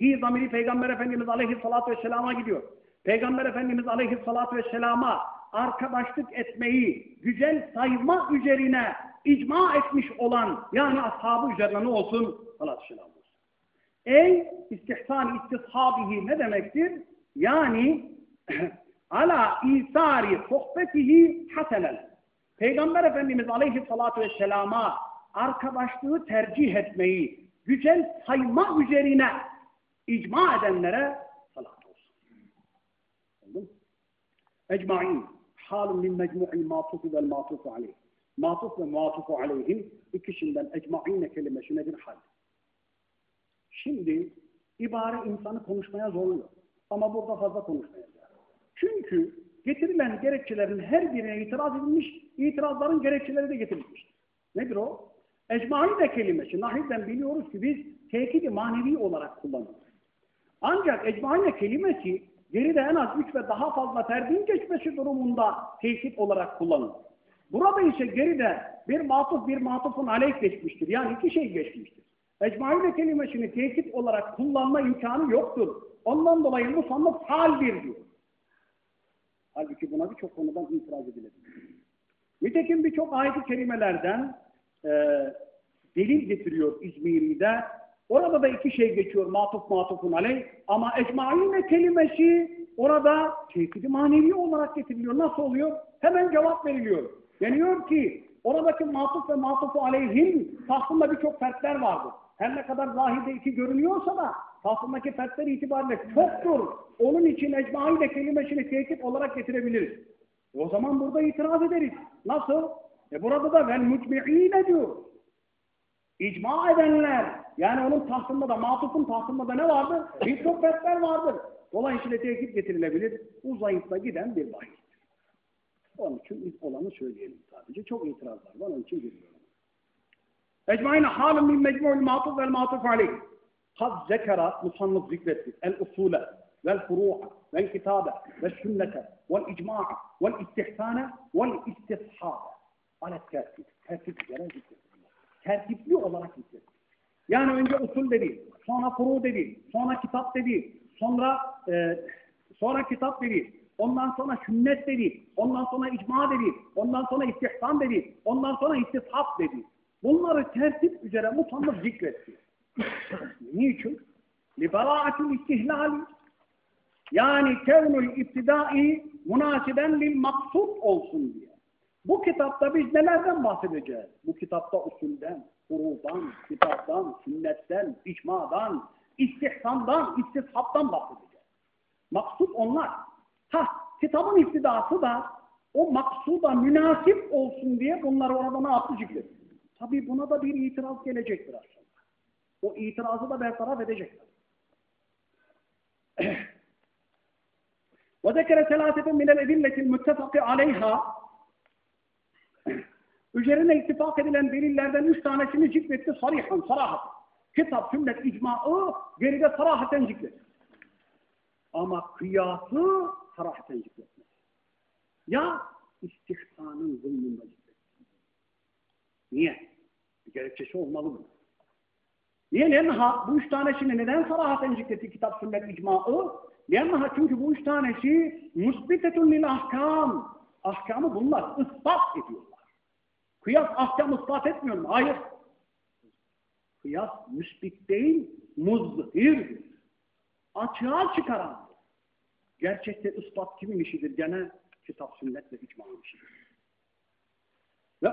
hi zamiri Peygamber Efendimiz Aleyhisselatü Vesselam'a gidiyor. Peygamber Efendimiz Aleyhisselatü Vesselam'a arkadaşlık etmeyi güzel sayma üzerine icma etmiş olan yani ashabı üzerine ne olsun? Salatü selam. Ey istihsan istishabihi ne demektir? Yani ala isari sohbetihi hasenen. Peygamber Efendimiz Aleyhisselatü Vesselam'a arkadaşlığı tercih etmeyi güzel sayma üzerine icma edenlere salat olsun. Anladın? Ecmain. Halun min mecmu'il matufu vel matufu aleyh. Matuf ve matufu aleyhim ikisinden ecmaine kelimesi nedir? Hal. Şimdi ibare insanı konuşmaya zorluyor. Ama burada fazla konuşmayacağız. Çünkü getirilen gerekçelerin her birine itiraz edilmiş, itirazların gerekçeleri de getirilmiştir. Nedir o? Ecmaîne kelimesi nahilden biliyoruz ki biz tekidi manevi olarak kullanıyoruz. Ancak ecmaîne kelimesi geride en az üç ve daha fazla ferdin geçmesi durumunda tekit olarak kullanılır. Burada ise geride bir matuf bir matufun aleyh geçmiştir. Yani iki şey geçmiştir. Ecmaîne kelimesini tekit olarak kullanma imkanı yoktur. Ondan dolayı musannıf haldir diyor. Halbuki buna birçok konudan itiraz edilebilir. Nitekim birçok ayet-i kerimelerden e, delil getiriyor İzmir'de. Orada da iki şey geçiyor. Matuf matufun aleyh. Ama ecmaîne kelimesi orada tekidi manevi olarak getiriliyor. Nasıl oluyor? Hemen cevap veriliyor. Deniyor ki oradaki matuf ve matufu aleyhin tahtında birçok fertler vardır. Her ne kadar zahide iki görünüyorsa da tahtındaki fertler itibariyle çoktur. Onun için ecmaîne kelimesini tekit olarak getirebiliriz. O zaman burada itiraz ederiz. Nasıl? E burada da vel mucmi'ine diyor. İcma edenler. Yani onun tahtında da, matufun tahtında da ne vardır? Birçok fertler vardır. Dolayısıyla tekit getirilebilir. Uzayıp da giden bir bahis. Onun için biz olanı söyleyelim sadece. Çok itirazlar var. Onun için giriyorum. Ecmaîne halun min mecmu'l matuf vel matuf aleyh. Kad zekara musannıf zikretti. El usule vel furu'a vel kitabe vel sünnete vel icma'a vel istihsane vel istishâbe. Alet tertip. Tertip üzere zikretti. Tertipli olarak zikretti. Yani önce usul dedi, sonra furu dedi, sonra kitap dedi, sonra e, sonra kitap dedi, ondan sonra sünnet dedi, ondan sonra icma dedi, ondan sonra istihsan dedi, ondan sonra istishab dedi. Bunları tertip üzere musannıf zikretti. Niçin? Liberaatil istihlali yani kevnül iptidai münasiben lil maksud olsun diye. Bu kitapta biz nelerden bahsedeceğiz? Bu kitapta usulden, furudan, kitaptan, sünnetten, icmadan, istihsandan, istishabdan bahsedeceğiz. Maksud onlar. Ha, kitabın iftidası da o maksuda münasip olsun diye bunları orada ne yaptı zikretti. Tabi buna da bir itiraz gelecektir aslında. O itirazı da bertaraf edecektir. وذكر ثلاثة من الأدلة المتفق عليها Üzerine ittifak edilen delillerden üç tanesini zikretti sarihan, sarahat. Kitap, sünnet, icma'ı geride sarahaten zikretti. Ama kıyası sarahaten zikretmez. Ya istihsanın zulmünde zikretti. Niye? Bir gerekçesi olmalı mı? Niye? Lenha bu üç tanesini neden sarahaten zikretti kitap, sünnet, icma'ı? Lenha çünkü bu üç tanesi musbitetun lil ahkam. Ahkamı bunlar ispat ediyorlar. Kıyas ahkam ispat etmiyor mu? Hayır. Kıyas müsbit değil, muzhirdir. Açığa çıkaran. Gerçekte ispat kimin işidir? Gene kitap, sünnet ve icmanın işidir. Ve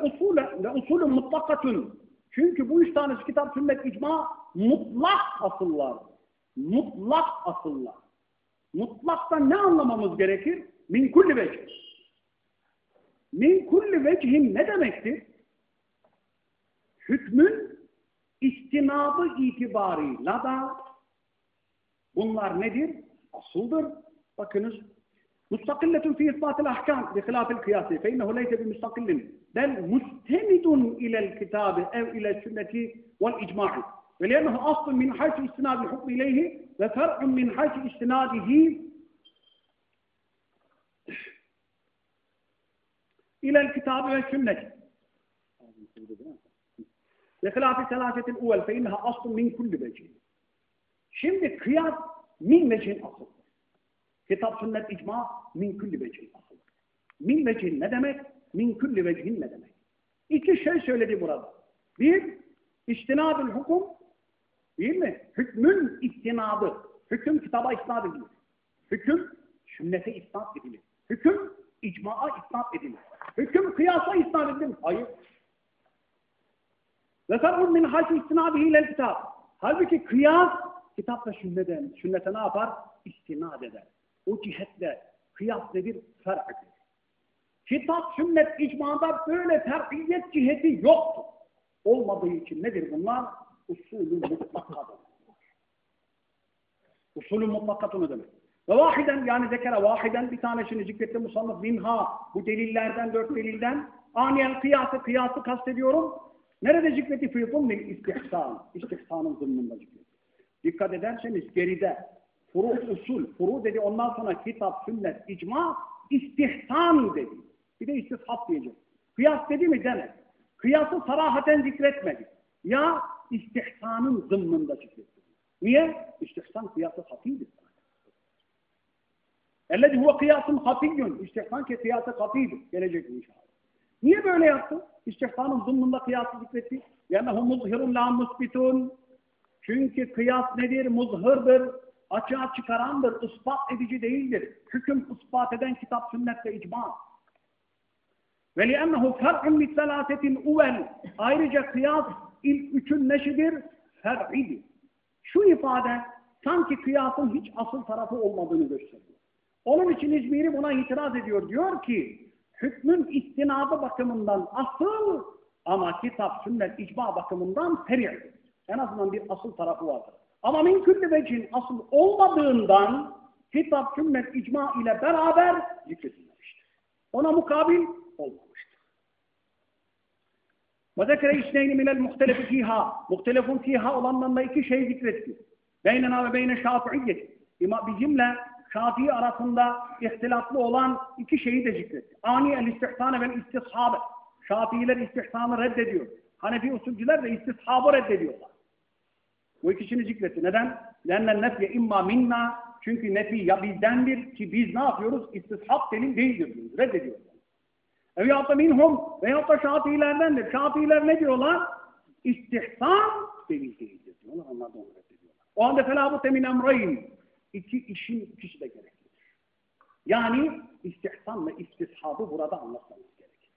ve usulün mutlakatun. Çünkü bu üç tanesi kitap, sünnet, icma mutlak asıllar. Mutlak asıllar. Mutlaktan ne anlamamız gerekir? Min kulli vecih. Min kulli vecihin ne demektir? Hükmün istinabı itibarıyla da bunlar nedir? Asıldır. Bakınız mustakilletun fi isbatil ahkam bi hilafil kıyasi fe innehu leyse bi mustakillin bel mustemidun ilel kitabi ev ile sünneti vel icma'i ve liyennehu aslun min haysi istinadil hukmi ileyhi ve fer'un min haysi istinadihi ilel kitabı ve sünnet. Ve hilâfi selâsetil uvel fe inneha aslun min kulli vecih. Şimdi kıyas min vechin asıl. Kitap, sünnet, icma min kulli vechin asıl. Min vechin ne demek? Min kulli vechin ne demek? İki şey söyledi burada. Bir, istinadül hukum, değil mi? Hükmün istinadı. Hüküm kitaba isnat edilir. Hüküm sünnete isnat edilir. Hüküm icmaa isnat edilir. Hüküm kıyasa isnat edilir. Hayır. Ve fer'un min halki istinabihi ilel kitap. Halbuki kıyas kitap ve sünneten, sünnete ne yapar? İstinad eder. O cihetle kıyas nedir? Fer'dir. Kitap, sünnet, icmada böyle terkiyet ciheti yoktur. Olmadığı için nedir bunlar? Usulü mutlakadır. Usulü mutlakatı ne demek? Ve vahiden yani zekere vahiden bir tanesini zikretti musannıf minha bu delillerden dört delilden aniyel kıyası kıyası kastediyorum Nerede zikretti? Fî zımmil istihsan. İstihsanın zımmında zikretti. Dikkat ederseniz geride furu usul, furu dedi ondan sonra kitap, sünnet, icma, istihsan dedi. Bir de istishab diyecek. Kıyas dedi mi demedi. Kıyası sarahaten zikretmedi. Ya istihsanın zımmında zikretti. Niye? İstihsan kıyası hafidir. Ellezi huve kıyasın hafiyyun. İstihsan ki kıyası hafidir. Gelecek inşallah. Niye böyle yaptı? İstihsanın zımmında kıyası zikretti. يَنَّهُ مُظْهِرٌ لَا مُسْبِتٌ Çünkü kıyas nedir? Muzhırdır. Açığa çıkarandır. ispat edici değildir. Hüküm ispat eden kitap, sünnet ve icma. Ve li'ennehu fer'un mitselâsetin uvel. Ayrıca kıyas ilk üçün neşidir? Fer'idir. Şu ifade sanki kıyasın hiç asıl tarafı olmadığını gösteriyor. Onun için İzmir'i buna itiraz ediyor. Diyor ki hükmün istinabı bakımından asıl ama kitap, sünnet, icma bakımından feri'dir. En azından bir asıl tarafı vardır. Ama min külli vecin asıl olmadığından kitap, sünnet, icma ile beraber zikredilmemiştir. Ona mukabil olmamıştır. Zekere işneyni minel muhtelefi fiha. Muhtelefun fiha olanlarında iki şey zikretti. Beynena ve beyne şafi'iyyeti. Bizimle Şafii arasında ihtilaflı olan iki şeyi de zikretti. Ani el istihsane ve istishabe. Şafiiler istihsanı reddediyor. Hanefi usulcüler de istishabı reddediyorlar. Bu ikisini zikretti. Neden? Lenne nefye imma minna. Çünkü nefi ya bizdendir ki biz ne yapıyoruz? İstishab delil değildir diyoruz. Reddediyoruz. Veyahut da minhum veyahut da şafiilerdendir. Şafiiler ne diyorlar? İstihsan değildir diyorlar. Onlar da onu reddediyorlar. O anda felâbu temin emreyn. İki işin ikisi de gereklidir. Yani istihsan ve istishabı burada anlatmamız gerekir.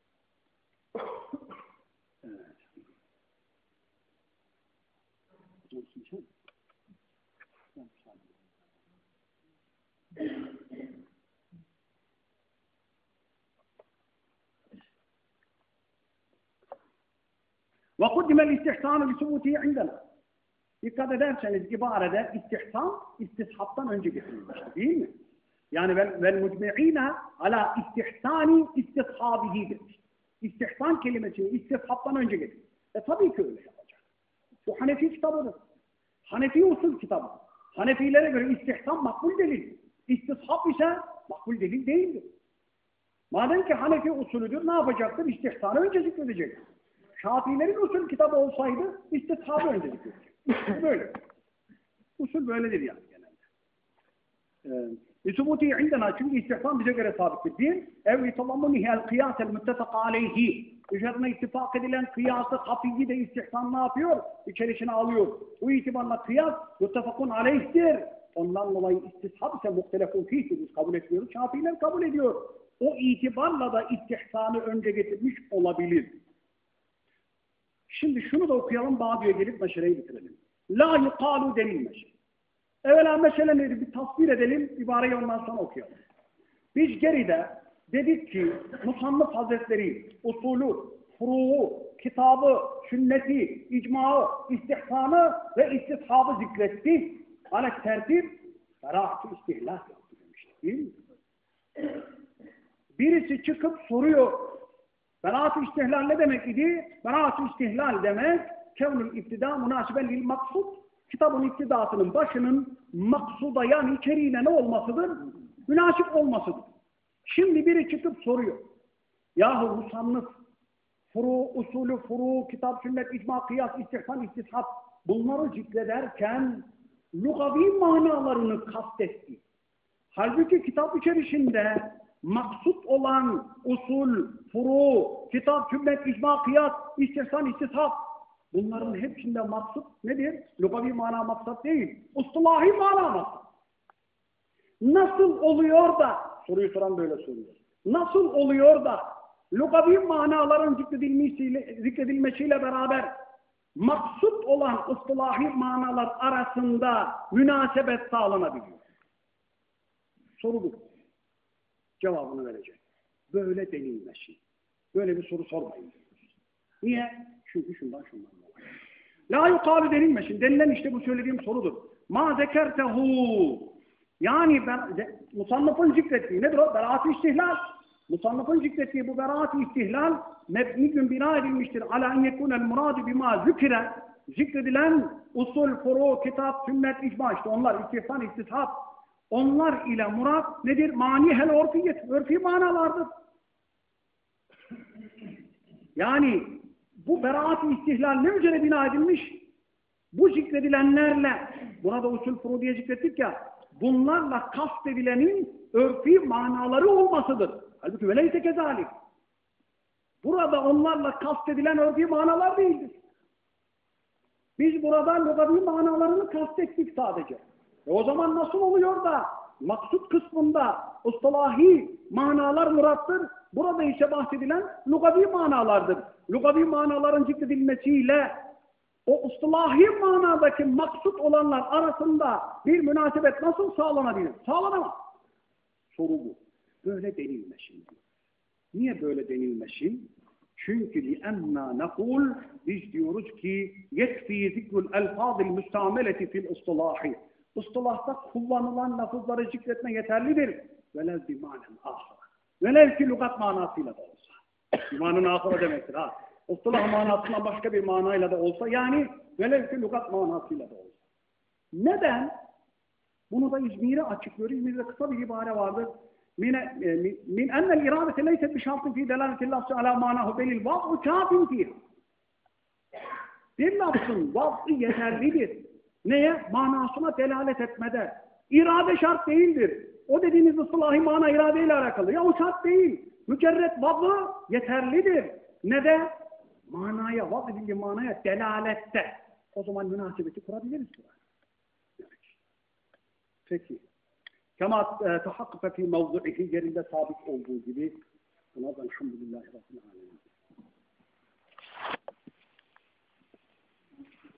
evet. وقدم الاستحسان لثبوته عندنا Dikkat ederseniz ibarede istihsan istishabtan önce getirilmiştir değil mi? Yani vel, vel mucmi'ine ala istihsani istishabihi demiş. İstihsan kelimesini istishabtan önce getirmiş. E tabii ki öyle yapacak. Bu Hanefi kitabıdır. Hanefi usul kitabı. Hanefilere göre istihsan makbul delil. İstishab ise makbul delil değildir. Madem ki Hanefi usulüdür ne yapacaktır? İstihsanı önce zikredecek. Şafiilerin usul kitabı olsaydı istishabı önce zikredecek. böyle. Usul böyledir yani genelde. Lüsubuti indena çünkü istihsan bize göre sabittir. Bir, ev litallammunihi el kıyasel müttefak aleyhi. Üzerine ittifak edilen kıyası hafiyi de istihsan ne yapıyor? İçerisine alıyor. Bu itibarla kıyas müttefakun aleyhtir. Ondan dolayı istishab ise muhtelefun fihtir. Biz kabul etmiyoruz. Şafiiler kabul ediyor. O itibarla da istihsanı önce getirmiş olabilir. Şimdi şunu da okuyalım, Bağdı'ya gelip meşaleyi bitirelim. La yukalu denilmez. Evvela mesele nedir? Bir tasvir edelim, ibareyi ondan sonra okuyalım. Biz geride dedik ki Musannıf Hazretleri usulü, furuğu, kitabı, sünneti, icmağı, istihsanı ve istishabı zikretti. Alek tertip, beraat-ı istihlal yaptı demiştik değil mi? Birisi çıkıp soruyor, Beraat-ı istihlal ne demek idi? Beraat-ı istihlal demek kevnül iftida münasiben lil maksud. Kitabın iftidasının başının maksuda yani içeriğine ne olmasıdır? Münasip olmasıdır. Şimdi biri çıkıp soruyor. Yahu musannıf, furu, usulü, furu, kitap, sünnet, icma, kıyas, istihsan, istishab bunları zikrederken lugavi manalarını kastetti. Halbuki kitap içerisinde maksut olan usul, furu, kitap, sünnet, icma, kıyas, istihsan, istishab bunların hepsinde maksut nedir? Lugavi mana maksat değil. Ustalahi mana maksat. Nasıl oluyor da, soruyu soran böyle soruyor. Nasıl oluyor da lugavi manaların zikredilmesiyle, zikredilmesiyle beraber maksut olan ıslahi manalar arasında münasebet sağlanabiliyor? Soru bu cevabını verecek. Böyle denilmesin. Böyle bir soru sormayın. Niye? Çünkü şundan şundan dolayı. La yukalu denilmesin. Denilen işte bu söylediğim sorudur. Ma zekertehu yani ben, musannıfın zikrettiği nedir o? Beraat-ı istihlal. Musannıfın zikrettiği bu beraat-i istihlal mebniyün bina edilmiştir. Ala en yekunel muradu bima zükire zikredilen usul, furu, kitap, sünnet, icma işte onlar istihsan, istishab onlar ile murat nedir? Mani hel orfiyet, örfi manalardır. Yani bu beraat-i istihlal ne üzere bina edilmiş? Bu zikredilenlerle, buna da usul furu diye zikrettik ya, bunlarla kastedilenin örfi manaları olmasıdır. Halbuki veleyse kezalik. Burada onlarla kastedilen örfi manalar değildir. Biz burada lugavi manalarını kastettik sadece. E o zaman nasıl oluyor da maksut kısmında ustalahi manalar murattır. Burada ise bahsedilen lugavi manalardır. Lugavi manaların zikredilmesiyle o ustalahi manadaki maksut olanlar arasında bir münasebet nasıl sağlanabilir? Sağlanamaz. Soru bu. Böyle denilmesin. Niye böyle denilmesin? Çünkü لِأَنَّا نَقُولُ Biz diyoruz ki يَكْفِي ذِكْرُ الْاَلْفَاظِ الْمُسْتَعْمَلَةِ فِي الْاُسْطُلَاحِ Istılahta kullanılan lafızları zikretme yeterlidir. Velev bimanen ahire. Velev ki lügat manasıyla da olsa. İmanın ahire demektir ha. Istilah manasından başka bir manayla da olsa yani velev ki lügat manasıyla da olsa. Neden? Bunu da İzmir'e açıklıyor. İzmir'de kısa bir ibare vardır. Min, min ennel iradete leyset bi şartın fi delaletillah ala manahu belil vaz'u kâfin fiha. Bir lafzın vaz'ı yeterlidir. Neye? Manasına delalet etmede. İrade şart değildir. O dediğiniz ıslahi mana iradeyle alakalı. Ya o şart değil. Mücerret vaz'ı yeterlidir. Ne de? Manaya, vaz edildiği manaya delalette. O zaman münasebeti kurabiliriz. Peki. Kema tahakkıfe fî mevzu'ihi yerinde sabit olduğu gibi buna da elhamdülillahi rabbil alemin.